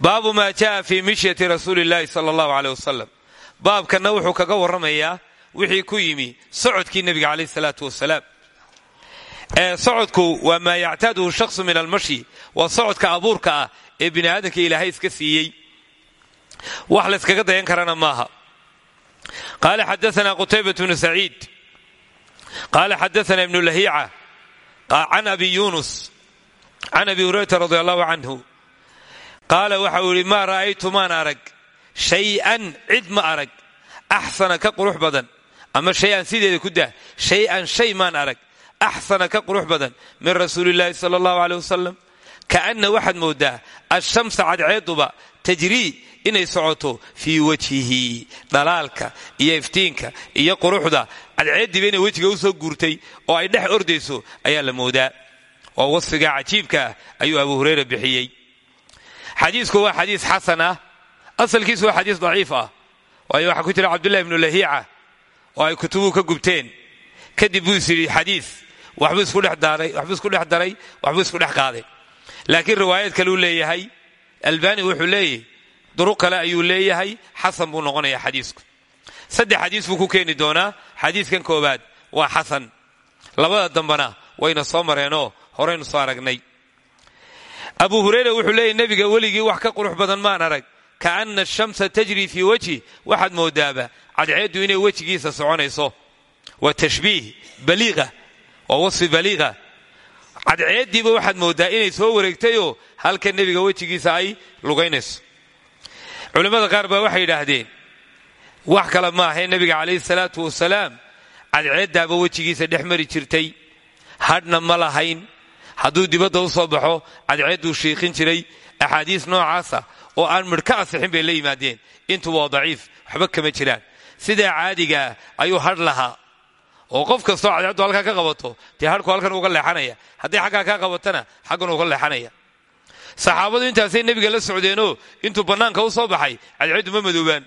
Baabu maa jaa fii mishyati rasuuli llaahi sala allahu aleyh wasalam baabkanna wuxuu kaga warramayaa wixii ku yimi socodkii nebiga caleyh salaatu wasalaam. Ee socodku waa maa yactaaduhu shaksu min almashyi waa socodka abuurka ah ee bini aadamka ilaahay iska siiyey. Wax layskaga dayan karana maaha. Qaala xadaana qutaybat bnu saciid. Qaala xadaana ibnu lahiica can abi yunus can abi hurayrata radi allahu canhu. Qaala waxa uu ra'aytu maan arag shay-an cid ma arag axsana ka qurux badan ama shay-an sideeda ku dah shay-an shay maan arag axsana ka qurux badan min rasuulillaahi sala allahu aleyh wasalam kaanna waxaad moodaa ashamsa cadceeduba tajrii inay socoto fii wajhihi dhalaalka iyo iftiinka iyo quruxda cadceeddiiba inay wejiga u soo guurtay oo ay dhex ordayso ayaa la moodaa oo wasfiga cajiibka ah ayuu abu hureyra bixiyey xadiisku waa xadiis xasan ah asalkiisu waa xadiis daciif ah. Waayo waxaa ku jira cabdullahi ibnu lahiica oo ay kutubuhu ka gubteen. Kadib buu is yidhi xadiis waxbuu isku dhex daray waxbuu isku dhex daray waxbuu isku dhex qaaday. Laakiin riwaayad kale uu leeyahay albani wuxuu leeyahy duruq kale ayuu leeyahay xasan buu noqonayaa xadiisku. Saddex xadiis buu ku keeni doonaa. Xadiiskan koobaad waa xasan. Labada dambana wayna soo mareenoo horaynu soo aragnay. Abu hureyra wuxuu leeyahy nebiga weligii wax ka qurux badan maan arag kaana ashamsa tajri fii wajhi waxaad moodaaba cadceeddu inay wejigiisa soconayso waa tashbiih baliiqa waa wasfi baliiqa cadceeddiiba waxaad moodaa inay soo wareegtayoo halka nebiga wejigiisa ay lugaynayso culimmada qaar baa waxay yidhaahdeen wax kale maahae nebiga calayhi salaatu wasalaam cadceeddaaba wejigiisa dhex mari jirtay hadhna ma lahayn hadduu dibadda u soo baxo cadceedduu shiiqin jiray axaadiis noocaasa oo aan midh ka asixin bay la yimaadeen. Intuba waa daciif waxba kama jiraan. Sidaa caadigaa ayuu hadh lahaa. Oo qof kastoo cadceeddu halkaa ka qabato dee hadhku halkan uga leexanaya. Hadday xaggaa kaa qabatana xaggan uga leexanaya. Saxaabadu intaasay nebiga la socdeenoo intuu bannaanka u soo baxay cadceeddu ma madoobaan.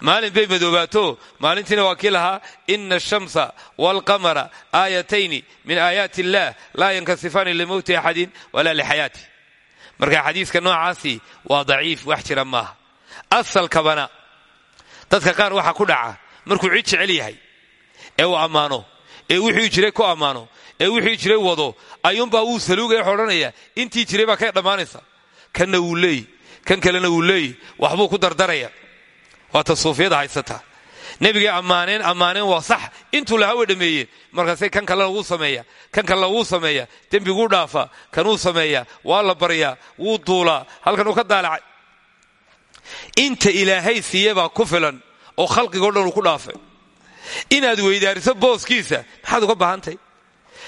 Maalin bay madoobaato. Maalintiina waa kii lahaa ina ashamsa waalqamara aayatayni min aayaati illaah laa yankasifaani limowti axadin walaa lixayaati marka xadiiska noocaasi waa daciif wax jira maaha. Asalkabana dadka qaar waxaa ku dhaca markuu cid jecel yahay ee uu ammaano ee wixii jiray ku ammaano ee wixii jiray wado ayuunbaa wuu saluugaya odhanaya intii jiray baa ka dhammaanaysa. Kanna wuu leeyi kan kalena wuu leeyi waxbuu ku dardaraya. Waata suufiyada haysata nebiga ammaaneen ammaaneen waa sax. Intuu lahaa way dhameeyeen markaase kan kale lagu sameeya kan kale wuu sameeya dembiguu dhaafa kanuu sameeya waa la baryaa wuu duulaa halkan uu ka daalacay. Inta ilaahay siiye baa ku filan oo khalqigo dhan uu ku dhaafay. Inaad weydaariso booskiisa maxaad uga baahantay?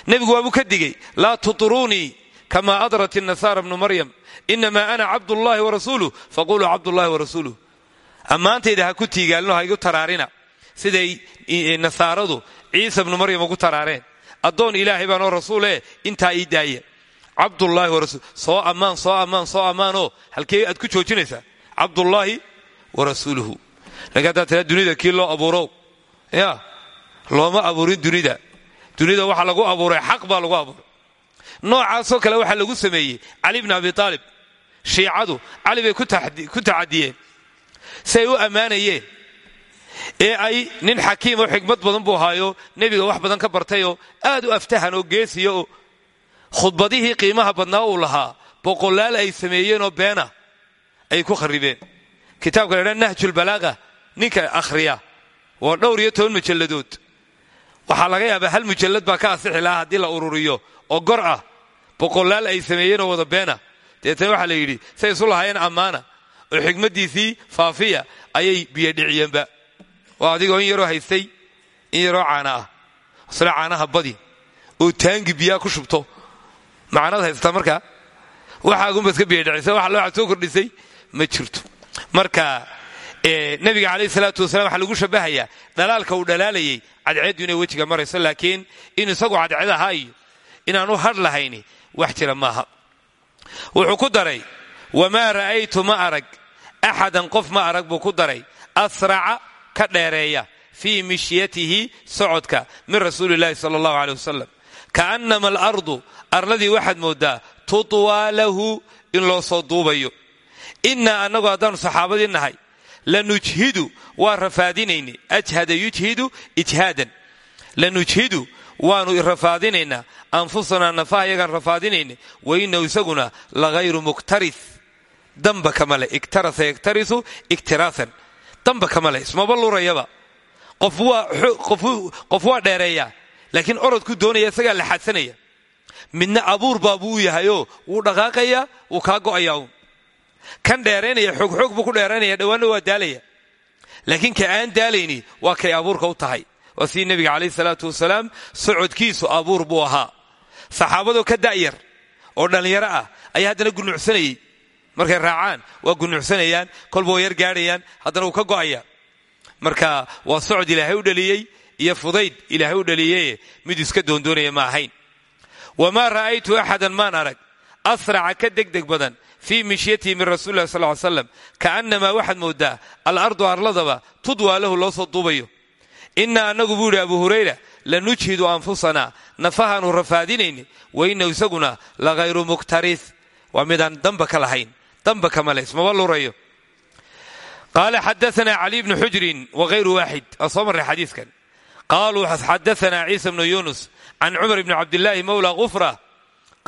Nebigu waabuu ka digay laa turuunii kama adrat nasaara bnu maryam inamaa ana cabdullaahi warasuuluh faquluu wa warasuuluh ammaantayda ha ku tiigaalino ha igu taraarina. Siday nasaaradu ciisa bnu maryam ugu taraareen. Addoon ilaahay baanoo rasuulee intaa ii daaya cabdullaahi warasul soo ammaan soo ammaan soo ammaanoo halkee aad ku joojinaysaa? Cabdullaahi wa rasuuluhu. Lakin haddaad dunida kii loo abuurow ya looma abuurin dunida. Dunida waxaa lagu abuuray xaq baa lagu abuuray. Noocaasoo kale waxaa lagu sameeyey cali bni abi aalib shiicadu cali bay ku tacadiyeen si ay u ammaanayeen ee ay nin xakiim oo xikmad badan buu ahaayo nebiga wax badan ka bartayoo aad u aftahan oo geesiya oo khudbadihii qiimaha badnaa uu lahaa boqolaal ay sameeyeenoo beena ay ku kharibeen. Kitaabka ladhaa nahjulbalaaqa ninka akhriya waa dhowr iyo toban mujalladood. Waxaa laga yaabaa hal mujallad baa ka asixi lahaa haddii la ururiyo oo gor ah boqolaal ay sameeyeenoo wada beena. Deetana waxaa la yidhi say isu lahaayeen ammaana oo xikmaddiisii faafiya ayay biyodhiciyeenba oo adigoo in yaroo haystay in yaroo caana ah isla caanaha badi oo taangi biyaa ku shubto. Macnad haysata markaa waxaagunba iska biyodhicisa waxa loo soo kordhisay ma jirto. Marka nebiga calayhi salaatu wasalaam waxaa lagu shabahayaa dhalaalka uu dhalaalayay cadceeddu inay wejiga marayso laakiin in isagu cadceed ahaa iyo inaanu hadh lahayni wax jira maaha. Wuxuu ku daray wamaa ra'aytu ma arag axadan qof ma arag buu ku daray asraca ka dheereeya fii mishyatihi socodka min rasuuli llahi sala allahu aleyh wasalam kaannama alardu arladii waxaad mooddaa tutwaa lahu in loo soo duubayo innaa annagu haddaanu saxaabadii nahay lanujhidu waa rafaadinayna ajhada yujhidu ijhaadan lanujhidu waanu rafaadinaynaa anfusanaa nafaha yagaan rafaadinayna wa innahu isaguna lahayru muktaris damba kama le iktarasa yaktarisu iktiraasan damba kama le ismaba lurayaba qof waa dheereeyaa laakiin orodku doonaya isagaa la xadsanaya. Midna abuur baa buu yahayoo wuu dhaqaaqayaa wuu kaa go'ayaa uun. Kan dheeraynaya xoogxoog buu ku dheeraynaya dhowaanna waa daalaya. Laakiin ka aan daalayni waa kay abuurka u tahay. Waa sidii nebiga calayhi salaatu wasalaam socodkiisu abuur buu ahaa. Saxaabadoo ka da'yar oo dhallinyaro ah ayaa haddana gunucsanayey markay raacaan waa gunucsanayaan kolba waa yar gaadhayaan haddana wuu ka go'aya marka waa socod ilaahay u dhaliyey iyo fudayd ilaahay u dhaliyeye mid iska doondoonaya ma ahayn. Wamaa ra'aytu axadan maan arag asraca ka degdeg badan fii mishyatihi min rasuli lah sal ly slam kaannamaa waxaad mooddaa alardu arladaba tudwaa lahu loo soo duubayo. Innaa annagu buu yidhi abu hurayra lanujhidu anfusanaa nafahaanu rafaadinayni wa innahu isaguna lahayru muktaris waa midaan damba ka lahayn damba kamale ismaba lurayo qaala xadaanaa cali bnu xujrin wahayru waaxid waa soo marray xadiiskan qaaluu xadaanaa ciisa bnu yunus can cumar bni cabdillaahi mawla kufra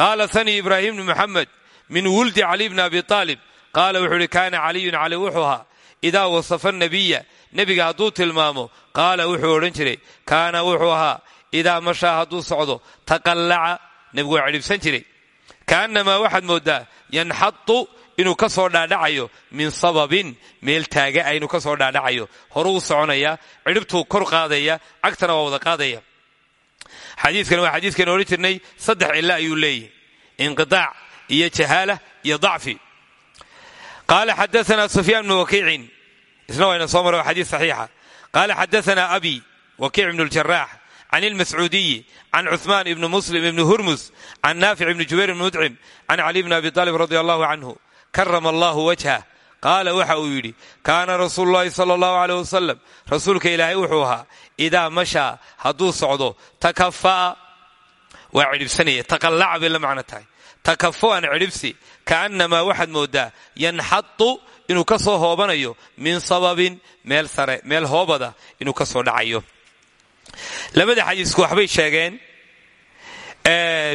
qaala hanii ibraahim bni muxamed min wuldi cali bni abi aalib qaala wuxuu ihi kaana caliyun cali wuxuu ahaa idaa wasafa nabiya nebiga hadduu tilmaamo. Qaala wuxuu jiray kaana wuxuu ahaa idaa mashaa hadduu socdo taqallaca. Nebigu waa cidhibsan jiray. Kaannamaa waxaad inuu ka soo dhaadhacayo min sababin meel taaga ah inuu ka soo dhaadhacayo. Horuu soconaya cidhibtuu kor qaadaya cagtana waa wada qaadaya. Xadiiskan waa xadiiskan odhan jirnay saddex cilo ayuu leeyahy inqitaac iyo jahaala iyo dacfi. Qaala xadaanaa sufyaan bnu wakiicin. Isna wayna soo mara waa xadiis saxiixa. Abi wakiic bnu ljaraax can ilmascuudiyi can cuثmaan ibni muslim ibni hurmus can naafic ibni jubayr ibni mudcim can cali bni abi aalib radi allahu canhu karama allahu wajhah qaala waxa uu yidhi kaana rasuulu llahi sala allahu aleyh wasalam rasuulka ilaahay wuxuu ahaa idaa mashaa hadduu socdo takafa'a waa cidhibsanaya taqallaca bay la macno tahay. Takafu'an cidhibsi kaannamaa waxaad mooddaa yanxadu inuu ka soo hoobanayo min sababin meel sare meel hoobada inuu ka soo dhacayo. Labada xadiisku waxbay sheegeen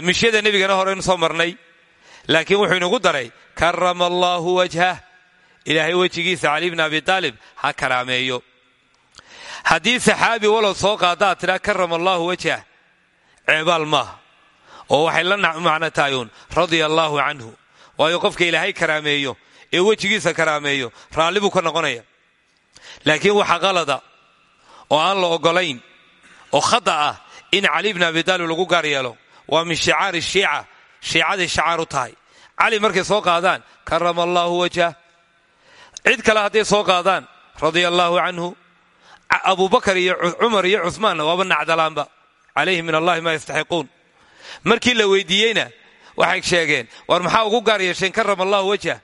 mishyada nebigana horeynu soo marnay daray karama allaahu wajhah ilaahay wejigiisa cali bni abi aalib ha karaameeyo. Haddii saxaabi walow soo qaadaad tidhaa karama allaahu wajhah ceebaal maaha oo waxay la macno tahay uun radia allaahu canhu waayo qofka ilaahay karaameeyo ee wejigiisa karaameeyo raalli buu ka noqonaya. Laakiin waxa qalada oo aan la ogolayn oo khada ah in cali bni abi taalib lagu gaar yeelo waa min shicaari shiica. Shiicaday shacaar u tahay cali markay soo qaadaan karama allaahu wajhah cid kale hadday soo qaadaan radia allaahu canhu abubakar iyo cumar iyo cumaanna waaba nacdalaanba. Calayhi min allahi maa yastaxiquun. Markii la weydiiyeyna waxay sheegeen war maxaa ugu gaar yeesheen karama allahu wajhah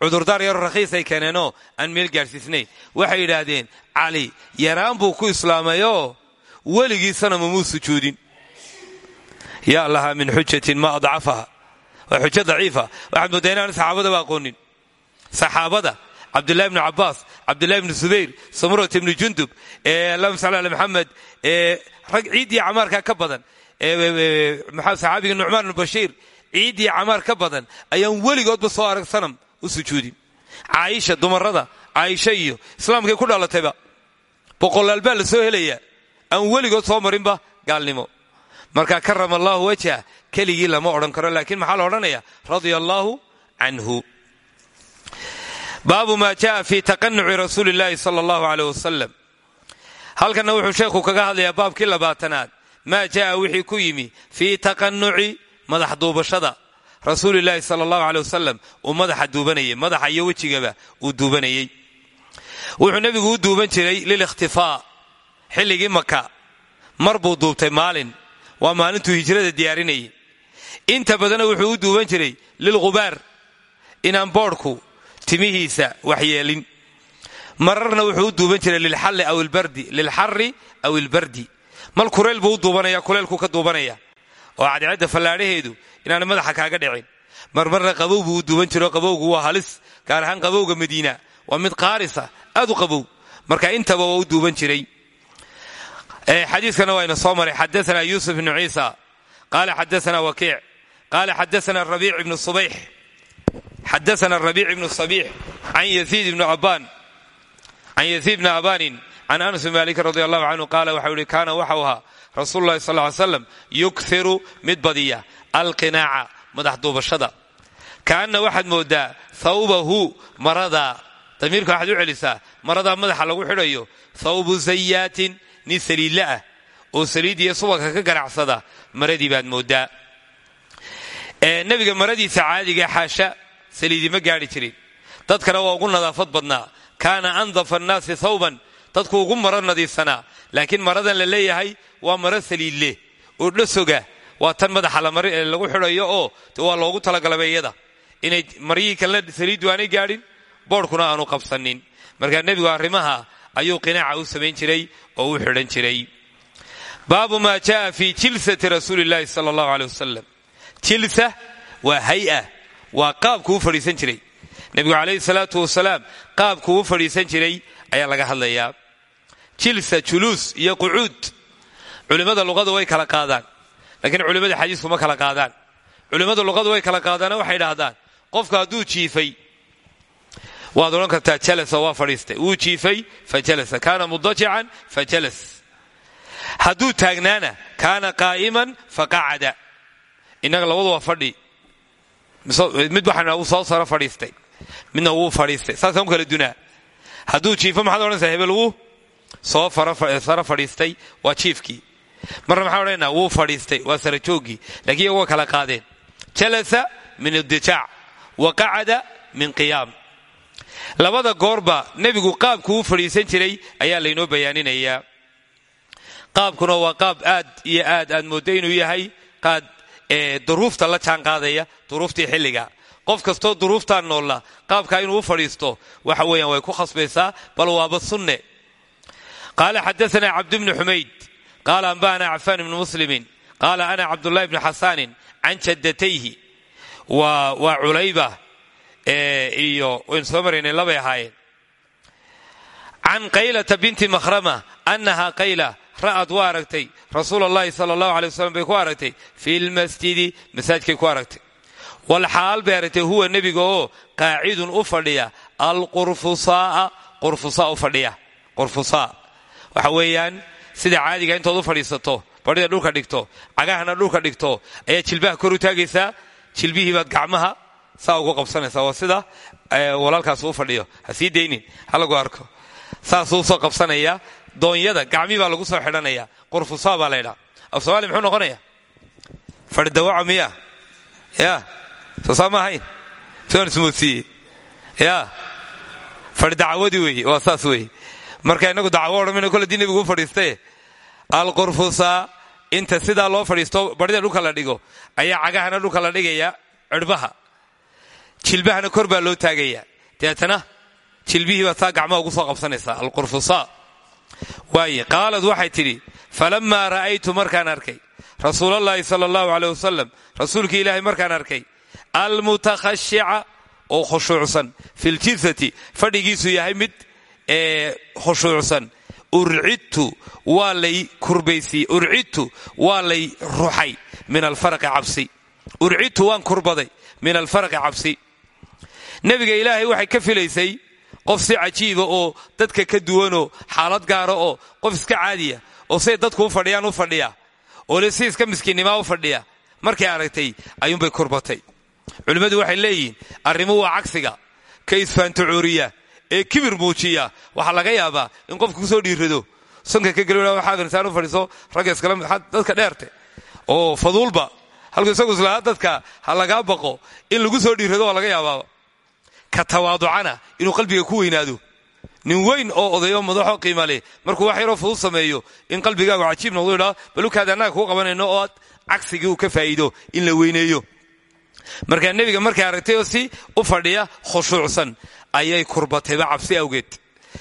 cudurdaar yaro rakhiisay keeneenoo aan meel gaadhsiisnayn waxay yidhaahdeen cali yaraan buu ku islaamayoo weligiisana mamuu sujuudin. Yaa lahaa min xujatin ma adcafaha waa xujo daciifa. Waxaad mooddaa inaan saxaabadaba aqoonin saxaabada cabdullahi bnu cabaas cabdullahi bnu subayr samurata ibnu jundub allahuma salli ala maxamed rag ciiddii camaarka ka badan saxaabiga nucmaan bnu bashiir ciiddii camaar ka badan ayaan weligoodba soo arag sanam u sujuudin. Caaisha dumarada caaisha iyo islaamkay ku dhalatayba boqolaal baa la soo helayaa aan weligood soo marinba gaalnimo marka karama allaahu wajha keligii lama odhan karo laakiin maxaa la odhanaya? Radia allaahu canhu baabu maa jaa fi taqanuci rasuuli llaahi sala allahu aleyh wasalam halkanna wuxuu sheekhu kaga hadlayaa baabkii labaatanaad. Maa jaa wixii ku yimi fii taqanuci madax duubashada rasuulilaahi sala allahu aley wasalam uu madaxa duubanayay madaxa iyo wejigaba uu duubanayey wuxuu nebigu u duuban jiray lilikhtifaa xilligii maka mar waa maalintuu hijrada diyaarinayay. Inta badanna wuxuu u duuban jiray lilghubaar inaan boodhku timihiisa waxyeelin. Mararna wuxuu u duuban jiray lilxalli aw ilbardi lilxari aw ilbardi mal kuleyl buu u duubanaya kuleylkuu ka duubanaya. Oo cadceedda fallaadhaheedu inaana madaxa kaaga dhicin. Marmarna qabow buu u duuban jiro qabowgu waa halis. Gaar ahaan qabowga madiina waa mid qaarisa aad u qabow. Marka intaba waa u duuban jiray xadiiskana waa ina soo maray. Xadaana yuusuf ibnu ciisa. Qaala xadaana wakiic. Qaala xadaana rabiic ibnu subayx. Xadaana rabiic ibnu sabiix. Can yaziid ibnu abaan can yaziid bni abaanin can anas bn maalik radi allahu canhu qaala waxau ihi kaana waxau ahaa rasuulu lahi sal ly slam yukthiru mid badiya alqinaaca madax duubashada. Kaanna waxaad moodaa thawbahu marada. Damiirka waxaad u celisaa maradaa madaxa lagu xidhayo thawbu zayaatin nin saliidle ah oo saliidiiyo subagka ka ganacsada maradii baad moodaa. Nebiga maradiisa caadiga xaasha saliidi ma gaadhi jirin. Dadkana waa ugu nadaafad badnaa. Kaana andafa annaasi thawban dadku ugu maro nadiifsanaa. Laakiin maradan la leeyahay waa maro saliidleh oo dhasoga waa tan madaxa lagu xidhayo oo waa loogu talagalaba inay maryihii kalena saliiddu aanay gaadhin boodhkuna aanu qabsanin markaa nebigu arrimaha ayuu qinaaca u samayn jiray oo u xidhan jiray. Baabu maa jaa fi jilsati rasuuli llaahi sala allahu aleh wasalam jilsa waa hay'a waa qaabkuu fadhiisan jiray. Nebigu calayhi salaatu wasalaam qaabkuu u fadhiisan jiray ayaa laga hadlayaa. Jilsa juluus iyo qucuud culimmada luqadu way kala qaadaan laakiin culimmada xadiisku ma kala qaadaan. Culimmada luqadu way kala qaadaana waxay idhaahdaan qofka hadduu jiifay waad odhan kartaa jalasa waa fadhiistay wuu jiifay fa jalasa kaana mudajican fa jalas hadduu taagnaana kaana qaa'iman fa qacada innaga labadu waa fadhi mid waxaan wuu soo saro fadhiistay midna wuu fadhiistay saasaan u kala dunaa hadduu jiifo maxaad odhanaysaa hebel wuu soo saro fadhiistay waa jiifkii marna maxaan odhanaynaa wuu fadhiistay waa sara jooggii qiyaam labada goorba nebigu qaabkuu u fadhiisan jiray ayaa laynoo bayaaninayaa. Qaabkuna waa qaab aad iyo aad aad mooddo inuu yahay qaad duruufta la jaan qaadaya duruuftii xilliga. Qof kastoo duruuftaa noolla qaabkaa inuu u fadhiisto waxa weeyaan way ku khasbaysaa bal waaba sunne. Qaala xadaana cabd bni xumayd qaala anba'ana cafaan ibni muslimin qaala ana cabdullahi bni xasaanin can jaddatayhi. Waa culayba iyo waynu soo maraynay labay ahaayeen can qaylata binti makhrama annaha qayla ra'ad waa aragtay rasuul allahi sala allahu alay wasalam bay ku aragtay fi lmasjidi masaajkay ku aragtay walxaal bay aragtay huwa nebiga oo qaacidun u fadhiya. Alqurfusaa qurfusaa u fadhiya. Qurfusaa. Waxa weeyaan sida caadiga intood u fadhiisato badhida dhulka dhigto cagahana dhulka dhigto ayaa jilbaha kor u taagaysaa jilbihii gacmaha saa ugu qabsanaysaa waa sida walaalkaas u fadhiyo. Ha sii daynin ha lagu arko. Saasuu soo qabsanaya doonyada gacmii baa lagu soo xidhanaya qurfusaa baa laydhaa af somalia muxuu noqonaya? Fadhidawaca miya ya soo saa ma ahayn soan ismoodsiiye ya fadhi dacwadi weeye waa saas weeye marka inagu dacwo odhamina kole dii nebigu u fadhiistaye alqurfusaa inta sidaa loo fadhiisto barhida dhulka la dhigo ayaa cagahana dhulka la dhigaya cirhbaha jilbahana kor baa loo taagaya. Deetana jilbihii baad saa gacmaha ugu soo qabsanaysaa alqurfusaa waaye qaalad waxay tidhi falammaa ra'aytu markaan arkay rasuulallaahi sala allahu aleyh wasalam rasuulkii ilaahay markaan arkay almutakhashica oo khushuucsan filjilsati fadhigiisu yahay mid khushuucsan. Urcidtu waa lay kurbaysiye urcidtu waa lay ruxay min alfaraqi cabsi. Urcidtu waan kurbaday min alfaraqi cabsi nebiga ilaahay waxay ka filaysay qof si cajiiba oo dadka ka duwanoo xaalad gaara oo qof iska caadiya oo say dadku u fadhiyaan u fadhiya oo le si iska miskiinnimaa u fadhiya. Markay aragtay ayuunbay kurbatay culimmadu waxay leeyihiin arrimuhu waa cagsiga ka isfaantacuuriya ee kibir muujiya. Waxaa laga yaabaa in qofka ku soo dhiirado sanka ka gel waxaad insaan u fadhiiso ragga iskala dadka dheerte. Oo faduulba halku isagu islahaa dadka ha baqo. In lagu soo dhiirado waa laga yaabaaba ka tawaaducana inuu qalbiga ku weynaado. Nin weyn oo odayo madaxoo qiima leh. Markuu wax yaroo fudud sameeyo in qalbigaagu cajiib noqdo idhaa balukaada annaga kuu qabanayno oo aad cagsigii uu ka faa'iido in la weyneeyo. Markaa nebiga markay aragtay oo si u fadhiya khushuucsan ayay kurbatayba cabsi awgeed.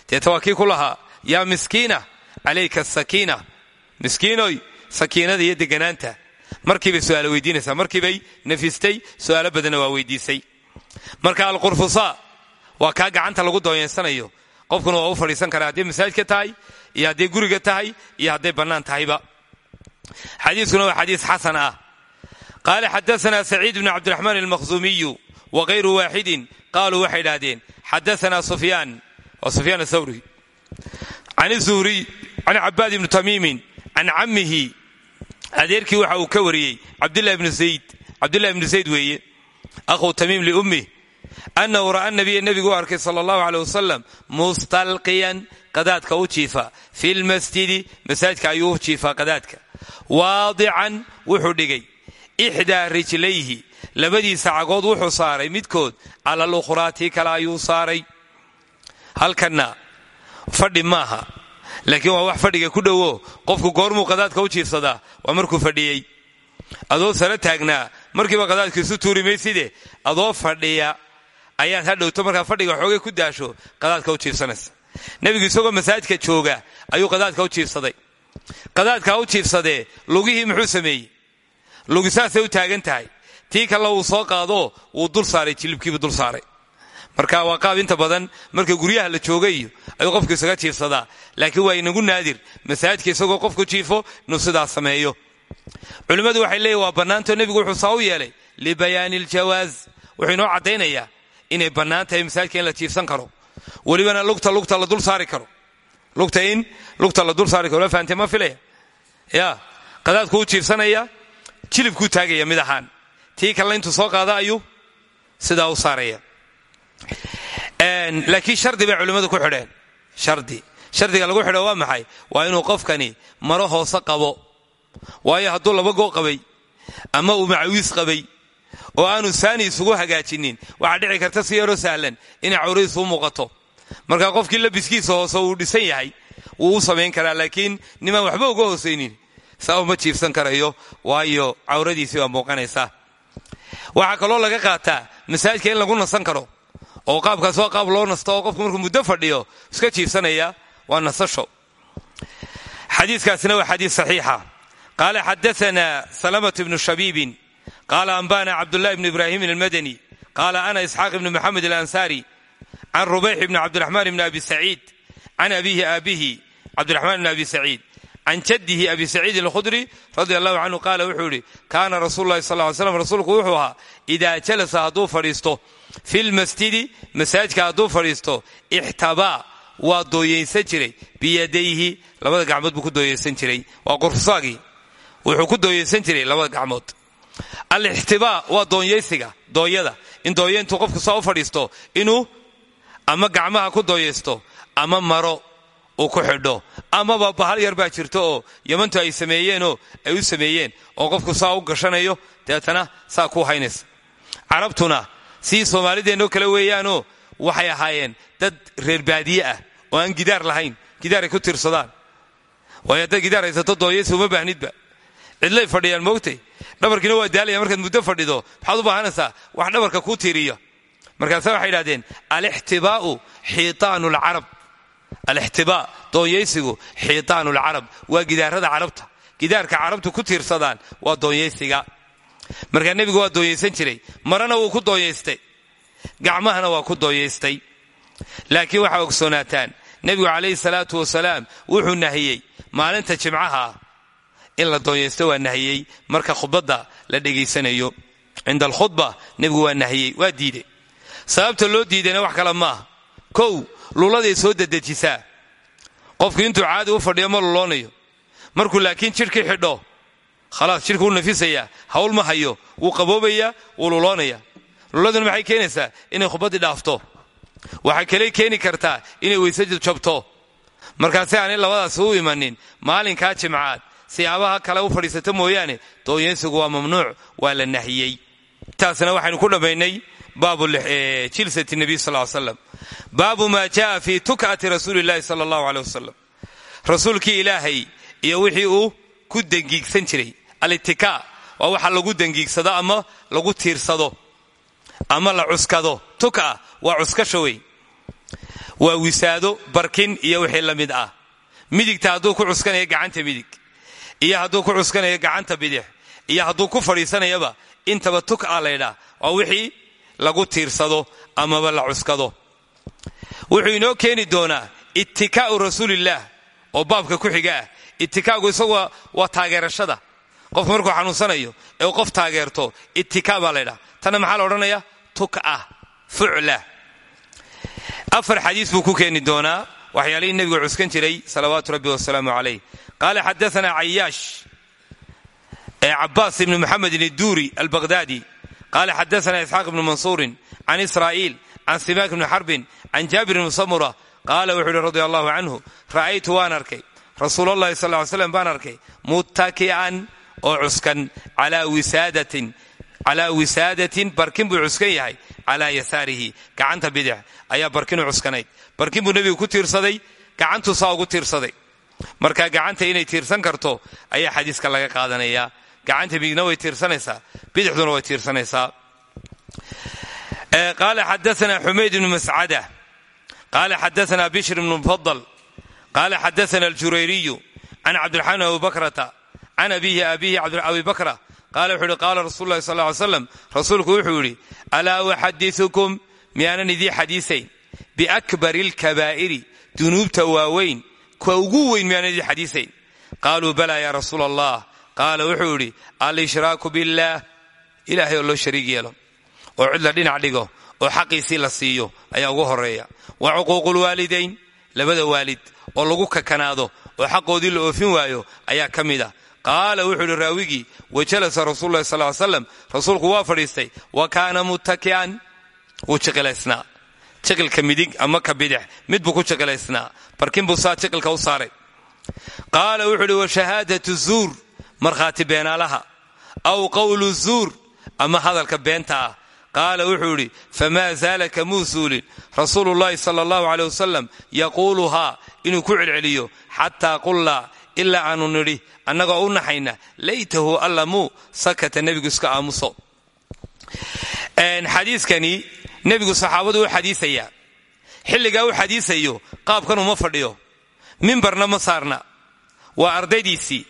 Deeta waa kii ku lahaa yaa miskiina calayka asakiina miskiinoy sakiinada iyo deganaanta markiibay su'aalo weydiinaysaa markiibay nafistay su'aalo badanna waa weydiisay marka alqurfusaa waa kaa gacanta lagu dooyeensanayo. Qofkuna waa u fadhiisan karaa hadday masaajidka tahay iyo hadday guriga tahay iyo hadday bannaan tahayba. Xadiiskuna waa xadiis xasan ah. Qaala xadaana saciid bn cabdiraxmaan almakhzuumiyu wa kayru waaxidin. Qaaluu waxay idhaahdeen xadaana sufyaan. Waa sufyaan athawri can zuhriy can cabaad ibni tamiimin can cammihi. Adeerkii waxa uu ka wariyey cabdlah ibnu zayd. Cabdullah ibnu zayd weeye akhuu tamiim liummih annahu ra'a nabiya nebigu u arkay sala allahu aleyh wasalam mustalqiyan qadaadka u jiifa. Fi lmasjidi masaajidka ayuu u jiifaa qadaadka waadican wuxuu dhigay. Ixdaa rijlayhi labadiisa cagood wuxuu saaray midkood. Cala lukhraa tii kale ayuu saaray. Halkanna fadhi maaha. Laakiin waa wax fadhiga ku dhowo qofku goormuu qadaadka u jiifsadaa waa markuu fadhiyey. Adoo sara taagnaa markiiba qadaadka isu tuuri adoo fadhiya. Ayaad hadhowto markaa fadhiga xoogay ku daasho qadaadka u jiifsanaysa. Nebigu isagoo masaajidka jooga ayuu qadaadka u jiifsaday. Qadaadkaa u jiifsadee lugihii muxuu sameeyey? Lugi saasay u taagan tahay. Tii kale wuu soo qaado wuu dul saaray jilibkiibu dul saaray. Marka waa qaab inta badan marka guryaha la jooga ayuu qofku isaga jiifsadaa. Laakiin waa inagu naadir. Masaajidka isagoo qofku jiifo inuu sidaas sameeyo culimmadu waxay leeyihiin waa bannaanto nebigu wuxuu saa u yeelay libayaani aljawaaz. Wuxuu inoo caddaynayaa inay bannaan tahay masaajidka in la jiifsan karo. Welibana lugta lugta la dul saari karo. Lugta in lugta la dul saari karo. La fahamtee ma filaya ya qadaadku u jiifsanaya jilibkuu taagaya mid ahaan. Tii kalena intuu soo qaada ayuu sidaa u saaraya. Laakiin shardi bay culimmadu ku xidheen. Shardi. Shardiga lagu xidho waa maxay? Waa inuu qofkani maro hoose qabo waayo hadduu laba goo qabay ama uu macawiis qabay oo aanu saani isugu hagaajinin waxaa dhici karta si yaroo sahlan inay cawradiisu u muuqato. Marka qofkii labiskiisa hoose uu dhisan yahay wuu u samayn karaa laakiin nimaan waxba uga hoosaynin. Saa uma jiifsan karayo waayo cawradiisii waa muuqanaysaa. Waxaa kaloo laga qaataa masaajidka in lagu nasan karo oo qaabkaas waa qaab loo nasto oo qofku markuu muddo fadhiyo iska jiifsanaya waa nasasho. Xadiikaasina waa xadiis saxiixa qaala xadaana salamat bnu shabiibin qaala anbana cabdulahi bn ibraahimin almadani qaala ana isxaaq ibni moxamed alansari can rubayx bni cabdiraxmaan bni abi saciid can abihi aabihi cabdiraxmaan bni abi saciid can jaddihi abi saciid alkhudri radi allahu canhu qaala wuxuu yidhi kaana rasuulu lahi sal ly slam rasuulku wuxuu ahaa idaa jalasa hadduu fadhiisto fi lmasjidi masaajidka hadduu fadhiisto ixtabaa waa dooyeysan jiray biyadayhi labada gacmood buu ku dooyeysan jiray waa qursaagii wuxuu ku dooyeysan jiray labada gacmood. Alixtibaa waa doonyeysiga dooyada. In dooya intuu qofku saa u fadhiisto inuu ama gacmaha ku dooyeysto ama maro uu ku xidho amaba bahal yar baa jirto oo yamantu ay sameeyeenoo ay u sameeyeen oo qofku saa u gashanayo deetana saa kuu haynaysa. Carabtuna sii soomaalideenoo kale weeyaanoo waxay ahaayeen dad reer baadiye ah oo aan gidaar lahayn gidaaray ku tiirsadaan waayo haddaad gidaar haysato dooyaysi uma baahnidba cidlay fadhiyaan moogtay dhabarkiina waa daalaya markaad muddo fadhido. Maxaad u baahanaysaa wax dhabarka kuu tiiriya markaasa waxay idhahdeen alixtibaa'u xiitaanu lcarab alixtibaa doonyaysigu xiitaanu lcarab waa gidaarada carabta. Gidaarka carabtu ku tiirsadaan waa doonyaysiga. Markaa nebigu waa dooyaysan jiray. Marana wuu ku dooyaystay. Gacmahana waa ku dooyaystay. Laakiin waxaa ogsoonaataan nebigu calayhi salaatu wasalaam wuxuu nahiyey maalinta jimcaha ah in la doonyaysto waa nahiyey. Marka khudbadda la dhegaysanayo cinda alkhudba nebigu waa nahiyey waa diidey sababta loo diidayna wax kale maaha kow luladay soo dedejisaa qofku intuu caadi u fadhiyo ma luloonayo markuu laakiin jidhkii xidho khalaas jidhku wuu nafisayaa hawl ma hayo wuu qaboobayaa wuu luloonaya luladuna maxay keenaysaa? Inay khudbaddii dhaafto. Waxay kale keeni kartaa inay weysadu jabto. Markaasi aanay labadaas u imanin maalinkaa jimcaad siyaabaha kale u fadhiisata mooyaane doonyaysigu waa mamnuuc waa la nahiyey taasna waxaynu ku dhammaynay baabu jilsati nabiy sal slam baabu maa jaa fi tuk'ati rasuuli llahi sala allahu aleh wasalam rasuulkii ilaahay iyo wixii uu ku dangiigsan jiray alitika waa waxa lagu dangiigsado ama lagu tiirsado ama la cuskado. Tuka waa cuskasho wey waa wisaado barkin iyo wixii la mid ah. Midigta hadduu ku cuskanayo gacanta midig iyo hadduu ku cuskanayo gacanta bidix. Iyo hadduu ku fadhiisanayaba intaba tuk a laydhaa waa wixii lagu tiirsado amaba la cuskado. Wuxuu inoo keeni doonaa itikaa'u rasuulillaah oo baabka ku xiga ah. Itikaagu isagu waa taageerashada. Qofku markuu xanuunsanayo ee qof taageerto itika baa laydhaa tanna maxaa la odhanaya tuk'a fucla afar xadiis buu ku keeni doonaa. Waxyaalihii nebigu cuskan jiray salawaatu rabbi wasalaamu calayh qaala xadaanaa cayaash cabaas ibni muxamedin idduuri albaqhdaadi qaala xadaanaa isxaaq ibni mansuurin can israa'iil can simaak ibni xarbin can jaabir ibni samura qaala wuxuu uhi radi allahu canhu ra'aytu waan arkay rasuulallahi sal ly slam baan arkay muttaki'an oo cuskan calaa wisaadatin barkin buu cuskan yahay calaa yasaarihi gacanta bidix ayaa barkinu cuskanayd barkin buu nebigu ku tiirsaday gacantuu ugu tiirsaday marka gacanta inay tiirsan karto ayaa xadiiska laga qaadanayaa gacanta midigna way tiirsanaysaa bidixduna way tiirsanaysaa. Qaala xadaana xumayd ibnu mascada qaala xadaana bishr ibnu mufadal qaala xadaana aljurayriyu can cabdiraxmaan abi bakrata can abihi abihi abi bakra. Qaala wuxuu ihi qaala rasul lahi sal ly slam rasuulku wuxuu yidhi alaa uxadiukum miyaanan idii xadiisayn. Biakbari alkabaa'iri dunuubta waaweyn kuwa ugu weyn miyaanan idii xadiisayn. Qaaluu balaa ya rasuul allah qaala wuxuu yidhi alshraaku billaah ilaahay oo loo shariig yeelo oo cid la dhinac dhigo oo xaqiisii la siiyo ayaa ugu horreeya wa cuquuqulwaalidayn labada waalid oo lagu kakanaado oo xaqoodii la oofin waayo ayaa ka mid ah. Qaala wuxuu idhi raawigii wa jalasa rasuululahi sal ly slam rasuulku waa fadhiistay wa kaana muttaki'an. Wuu jiqilaysnaa jiqilka midig ama ka bidix mid buu ku jiqilaysnaa barkin buu saa jiqilka u saaray. Qaala wuxuu idhi wa shahaadatu zuur markhaati beenaalaha aw qowlu zuur ama hadalka beenta ah? Qaala wuxuu idhi famaa zaala kamuu suulin rasuulu llahi sala allahu aleyh wasalam yaquuluhaa inuu ku celceliyo xataa qullaa ilaa aanu nidhi annagoo u naxayna laytahu alla muu sakata nebigu iska aamuso xadiiskani nebigu saxaabadu u xadiisayaa xilligaa u xadiisayo qaabkan uma fadhiyo. Mimbarna ma saarna. Waa ardaydiisii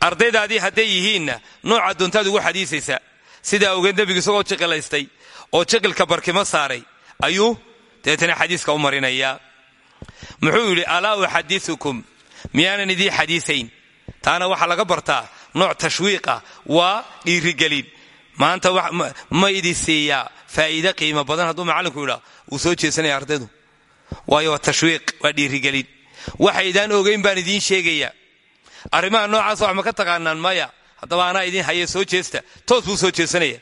ardaydaadii hadday yihiinna nooca doontaad ugu xadiisaysa. Sidaa ogeed nebigu isagoo jiqilaystay oo jiqilka barkimo saaray ayuu deetana xadiiska u marinayaa muxuu yidhi alaa uxadiukum miyaanan idii xadiisayn. Taana waxaa laga bartaa nooc tashwiiqa waa dhiirigelin maanta ma idi siiyaa faa'iide qiimo badan hadduu macallinku yidhaa wuu soo jeesanaya ardaydu. Waayo waa tashwiiq waa dhiirigelin. Waxaydaan ogayn baan idiin sheegaya arrimaha noocaasa wax ma ka taqaanaan maya. Haddaba anaa idiin haya soo jeesta toos buu soo jeesanaya.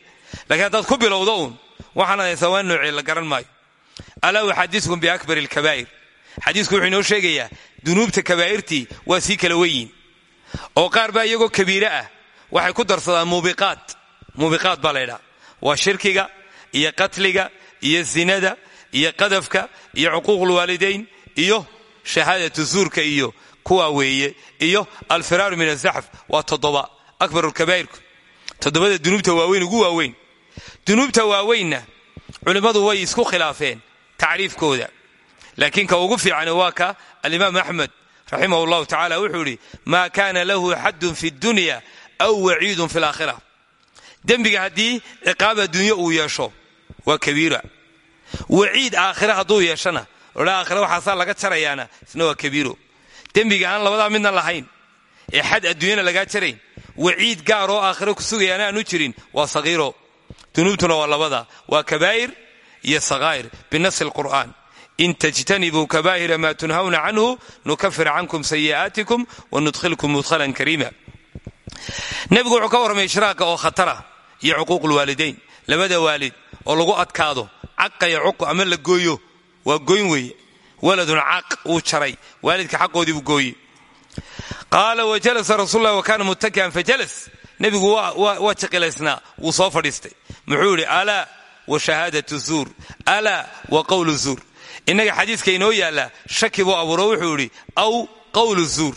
Lakiin haddaad ku bilowdo uun waxaan adaysaa waa noocee la garan maayo. Alaa uxadisukum biakbar alkabaa'ir. Xadiisku wuxuu inoo sheegayaa dunuubta kabaa'irtii waa sii kala weyiin oo qaar baa iyagoo kabiire ah waxay ku darsadaan muubiqaad muubiqaad baa laydhaa waa shirkiga iyo qatliga iyo zinada iyo qadafka iyo cuquuqulwaalidayn iyo shahaadatu zuurka iyo kuwaa weeye iyo alfiraaru min azaxf waa toddoba. Akbarulkabaa'irku toddobada dunuubta waaweyn ugu waaweyn. Dunuubta waaweynna culimmadu way isku khilaafeen tacriifkooda. Laakiin ka ugu fiican waa ka alimaam axmed raximah llahu tacala wuxuu idhi maa kaana lahu xaddun fi dunya aw waciidun fi laakhira dembiga haddii ciqaab adduunyo uu yeesho waa kabiira. Waciid aakhira hadduu yeeshana odha aakhira waxaasaa laga jarayaana isna waa kabiiro. Dembiga aan labadaa midna lahayn ee xad adduunyana lagaa jarayn waciid gaar oo aakhira ku sugayaana aanu jirin waa sagiiro. Dunuubtuna waa labada waa kabaa'ir iyo sakaa'ir binasi lqur'aan in tajtanibuu kabaa'ira maa tunhawna canhu nukafir cankum sayi'aatikum wanudkhilkum mudkhalan kariima. Nebigu wuxuu ka warramay ishraaqa oo khatara iyo cuquuqulwaalidayn labada waalid oo lagu adkaado caqa iyo cuqu ama la gooyo waa goyn weeye. Waladun caq wuu jaray. Waalidka xaqoodii buu gooye qaala wajalasa rasuullah wa kaana muttaki'an fajalas nebigu waa jiqilaysnaa wuu soo fadhiistay. Muxuu yidhi alaa wa shahaadatu zuur. Alaa wa qowlu zuur. Innaga xadiiska inoo yaallaa shaki buu abuuro wuxuu yidhi aw qowlu zuur.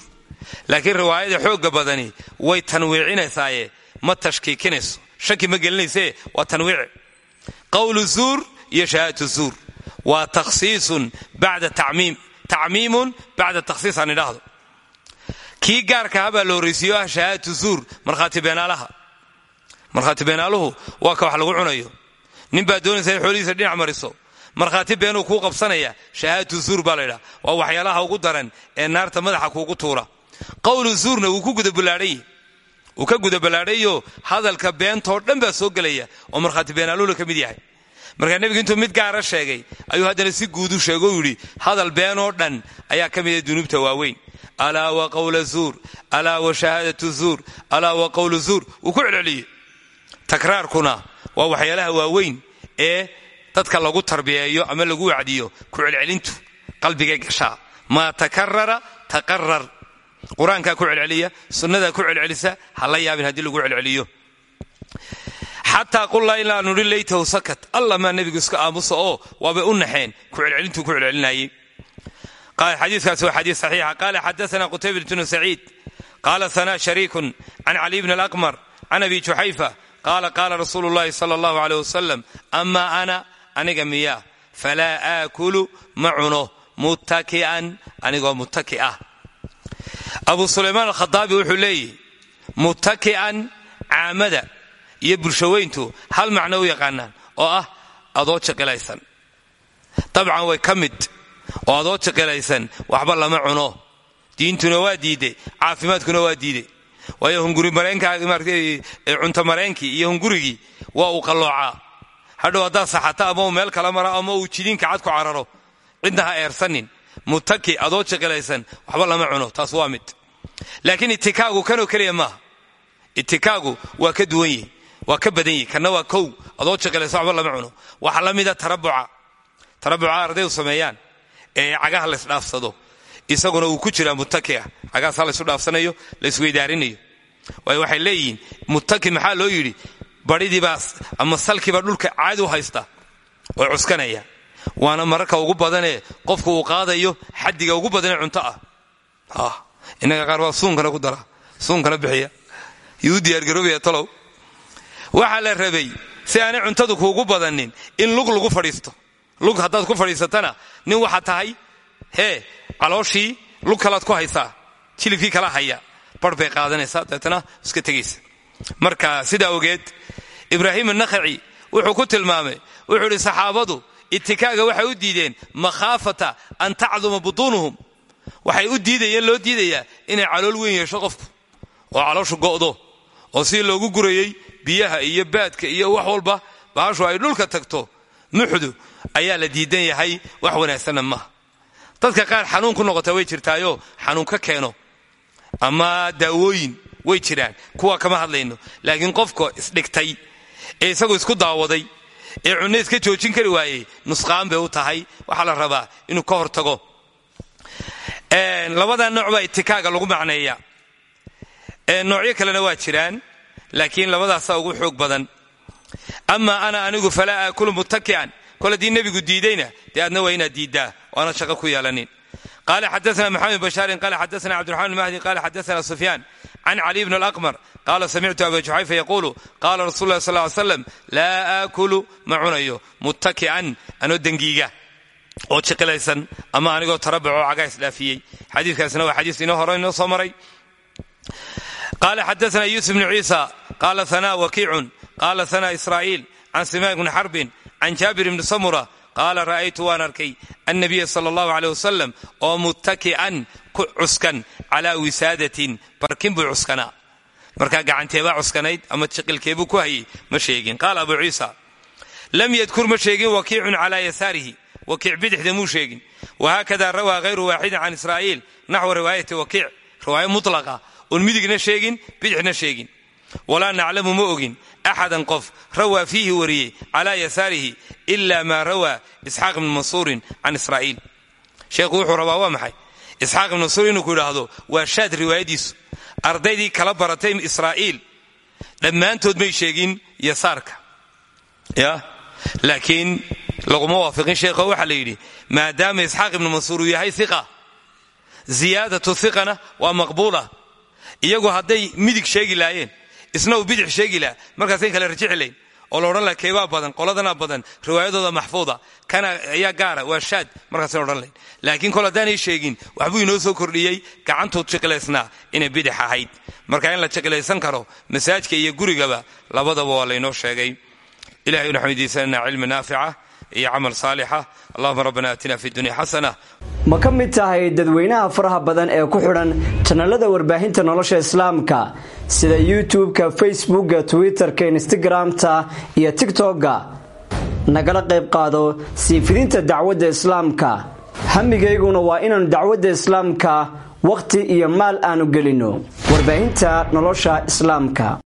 Laakiin riwaayada xoogga badani way tanwiicinaysaaye ma tashkiikinayso shaki ma gelinayse waa tanwiic qowlu zuur iyo shahaadatu zuur waa takhsiisun bacda tacmiim tacmiimun bacda takhsiis aan idhaahdo kii gaarkaha baa la horraysiiyo ah shahaadatu zuur markhaati beenaalaha markhaati beenaaluhu waa ka wax lagu cunayo nin baa doonaysa in xoolihiisa dhinac mariso markhaati beenuu kuu qabsanaya shahaadatu zuur baa laydhaha waa waxyaalaha ugu daran ee naarta madaxa kuugu tuura qowlu zuurna wuu ku gudaballaadhay uu ka gudaballaadhayo hadalka beentoo dhan baa soo gelaya oo markhaati beenaaluhuna ka mid yahay. Markaa nebigu intuu mid gaara sheegay ayuu haddana si guudu sheego u yidhi hadal beenoo dhan ayaa ka mida dunuubta waaweyn. Alaa wa qawla zuur alaa wa shahaadatu zuur alaa wa qawlu zuur. Wuu ku celceliyey. Takraarkuna waa waxyaalaha waaweyn ee dadka lagu tarbiyeeyo ama lagu wacdiyo ku celcelintu. Qalbigay gashaa. Maa takarara taqarar qur'aankaa ku celceliya sunnadaa ku celcelisa ha la yaabin haddii lagu celceliyo. Xataa qullaa ilaa nudhi laytahu sakat allah maa iska aamusa oo waabay u naxeen ku celcelintuu ku celcelinayey. Xadiikaasi waa xadiis saxiixa. Qaala xadaana qutayba bnu saciid. Qaala sanaa shariikun can cali bn alaqmar can abi juxayfa qaala qaala rasuulu llahi sala allahu aleyh ana aniga miyaa falaa aakulu ma cuno muttaki'an anigoo muttaki ah abu sulaymaan alkhadaabi wuxuu leeyihi muttaki'an caamada iyo bulshaweyntu hal macno u yaqaanaan oo ah adoo jiqilaysan dabcan way ka mid oo adoo jiqilaysan waxba lama cuno. Diintuna waa diiday caafimaadkuna waa diiday waayo hunguri mareencunto mareenkii iyo hungurigii waa uu qalloocaa hadhow haddaad saxato ama uu meel kala maro ama uu jidiinka cad ku cararo cidna ha eersanin. Mutaki adoo jiqilaysan waxba lama cuno taas waa mid laakiin itikaagu kanoo keliya maaha itikaagu waa ka duwan yihi waa ka badan yihi kanna waa kow adoo jiqilaysan waxba lama cuno. Waxaa la mida tarabuca. Tarabuca ardaydu sameeyaan ee cagaha laysdhaafsado isaguna uu ku jiraa mutaki ah. Cagahaas ha laysu dhaafsanayo laysweydaarinayo waayo waxay leeyihiin mutaki maxaa loo yidhi? Baridiibaa ama salkiibaa dhulka caadi u haysta oo cuskanaya. Waana mararka ugu badanee qofku uu qaadayo xadiga ugu badanee cunto ah innaga qaar baa suunkana ku dara suunkana bixiya. Yuu diyaargaroobaya talow. Waxaa la rabay si aanay cuntadu kuugu badanin in lug lagu fadhiisto. Lug haddaad ku fadhiisatana nin waxaa tahay hee calooshii lug kalaad ku haysaa jilibkii kala haya. Bar bay qaadanaysaa iska tegaysa. Marka sidaa ogeed ibraahim annakhaci wuxuu ku tilmaamay wuxuu idhi saxaabadu itikaaga waxay u diideen makhaafata an tacduma butuunuhum waxay u diidayeen loo diidayaa inay calool weyn yeesho qofku. Oo calooshu go'do oo sidii loogu gurayey biyaha iyo baadka iyo wax walba baashu ay dhulka tagto. Muxdu ayaa la diidan yahay wax wanaagsanna maaha dadka qaar xanuun ku noqota way jirtaayo xanuun ka keeno. Ama daawooyin way jiraan kuwa kama hadlayno. Laakiin qofka isdhigtay ee isagoo isku daawaday ee cunno iska joojin kari waayey nusqaan bay u tahay. Waxaa la rabaa inuu ka hor tago labada nooc baa itikaaga lagu macneeya. Noocyo kalena waa jiraan laakiin labadaasaa ugu xoog badan. Amaa ana anigu falaa aakulu muttaki'an. Kol haddii nebigu diidayna dee aadna waa inaad diiddaa waana shaqo ku yeelanin qala xadaana maxamed bashaarin qala xadaana cabdiraxman mahdi qala xadaana sufyaan can cali bn alaqmar qala samictu aba juxayfa yaquulu qala rasul lah sal ly slam laa aakulu ma cunayo muttaki'an anoo dengiiga oo jiqilaysan ama anigoo tarabucoo cagaa isdhaafiyey xadiikaasna waa xadiis inoo hore inoo soo maray. Qala xadaana yusuf bnu ciisa qala hana wakiicun qala hana israa'iil can simaak bni xarbin can jaabir bni samura qaala ra'aytu waan arkay annabiya sala allahu aleyh wasalam oo muttaki'an ku cuskan calaa wisaadatin barkin buu cuskanaa markaa gacanteebaa cuskanayd ama jiqilkeebuu ku hayay? Ma sheegin. Qaala abu ciisa lam yadkur ma sheegin wakiicun calaa yasaarihi wakiic bidixda muu sheegin wahaakada rawaa hayru waaxidin can israa'iil naxwa riwaayati wakiic riwaayo mutlaqa oon midigna sheegin bidixna sheegin walaa naclamu ma ogin axadan qof rawaa fiihi wariyey calaa yasaarihi ila maa rawaa isxaaq ibni mansuurin can israa'iil sheekhu wuxuu rabaa waa maxay isxaaq ibni mansuur inuu ku yidhaahdo waa shaad riwaayadiisu ardaydii kala baratay israa'iil dhammaantood may sheegin yasaarka ya laakiin laguma waafiqin sheekho waxaa la yidhi maadaama isxaaq ibni mansuur uu yahay iqa ziyaadatu iqana waa maqbuula iyagu hadday midig sheegi laayeen isna uu bidix sheegi laha markaasayn kale rajixi layn oo la odhan laha keebaa badan qoladana badan riwaayadooda maxfuuda kana ayaa gaara waa shaad markaasaan odhan layn laakiin kol haddaanay sheegin waxbuu inoo soo kordhiyey gacantood jiqilaysnaa inay bidix ahayd marka in la jiqilaysan karo masaajka iyo gurigaba labadaba waa laynoo sheegay ilahay waxaan weydiisananaa cilmi naafica iyo camal saalixa. Allahuma rabbana aatina fi dunya xasana. Ma ka mid tahay dadweynaha faraha badan ee ku xidhan janalada warbaahinta nolosha islaamka sida youtube-ka facebookga twitter-ka instagram-ta iyo tigtokga nagala qayb qaado sii fidinta dacwadda islaamka. Hamigayguna waa inaannu dacwadda islaamka wakhti iyo maal aanu gelinno warbaahinta nolosha islaamka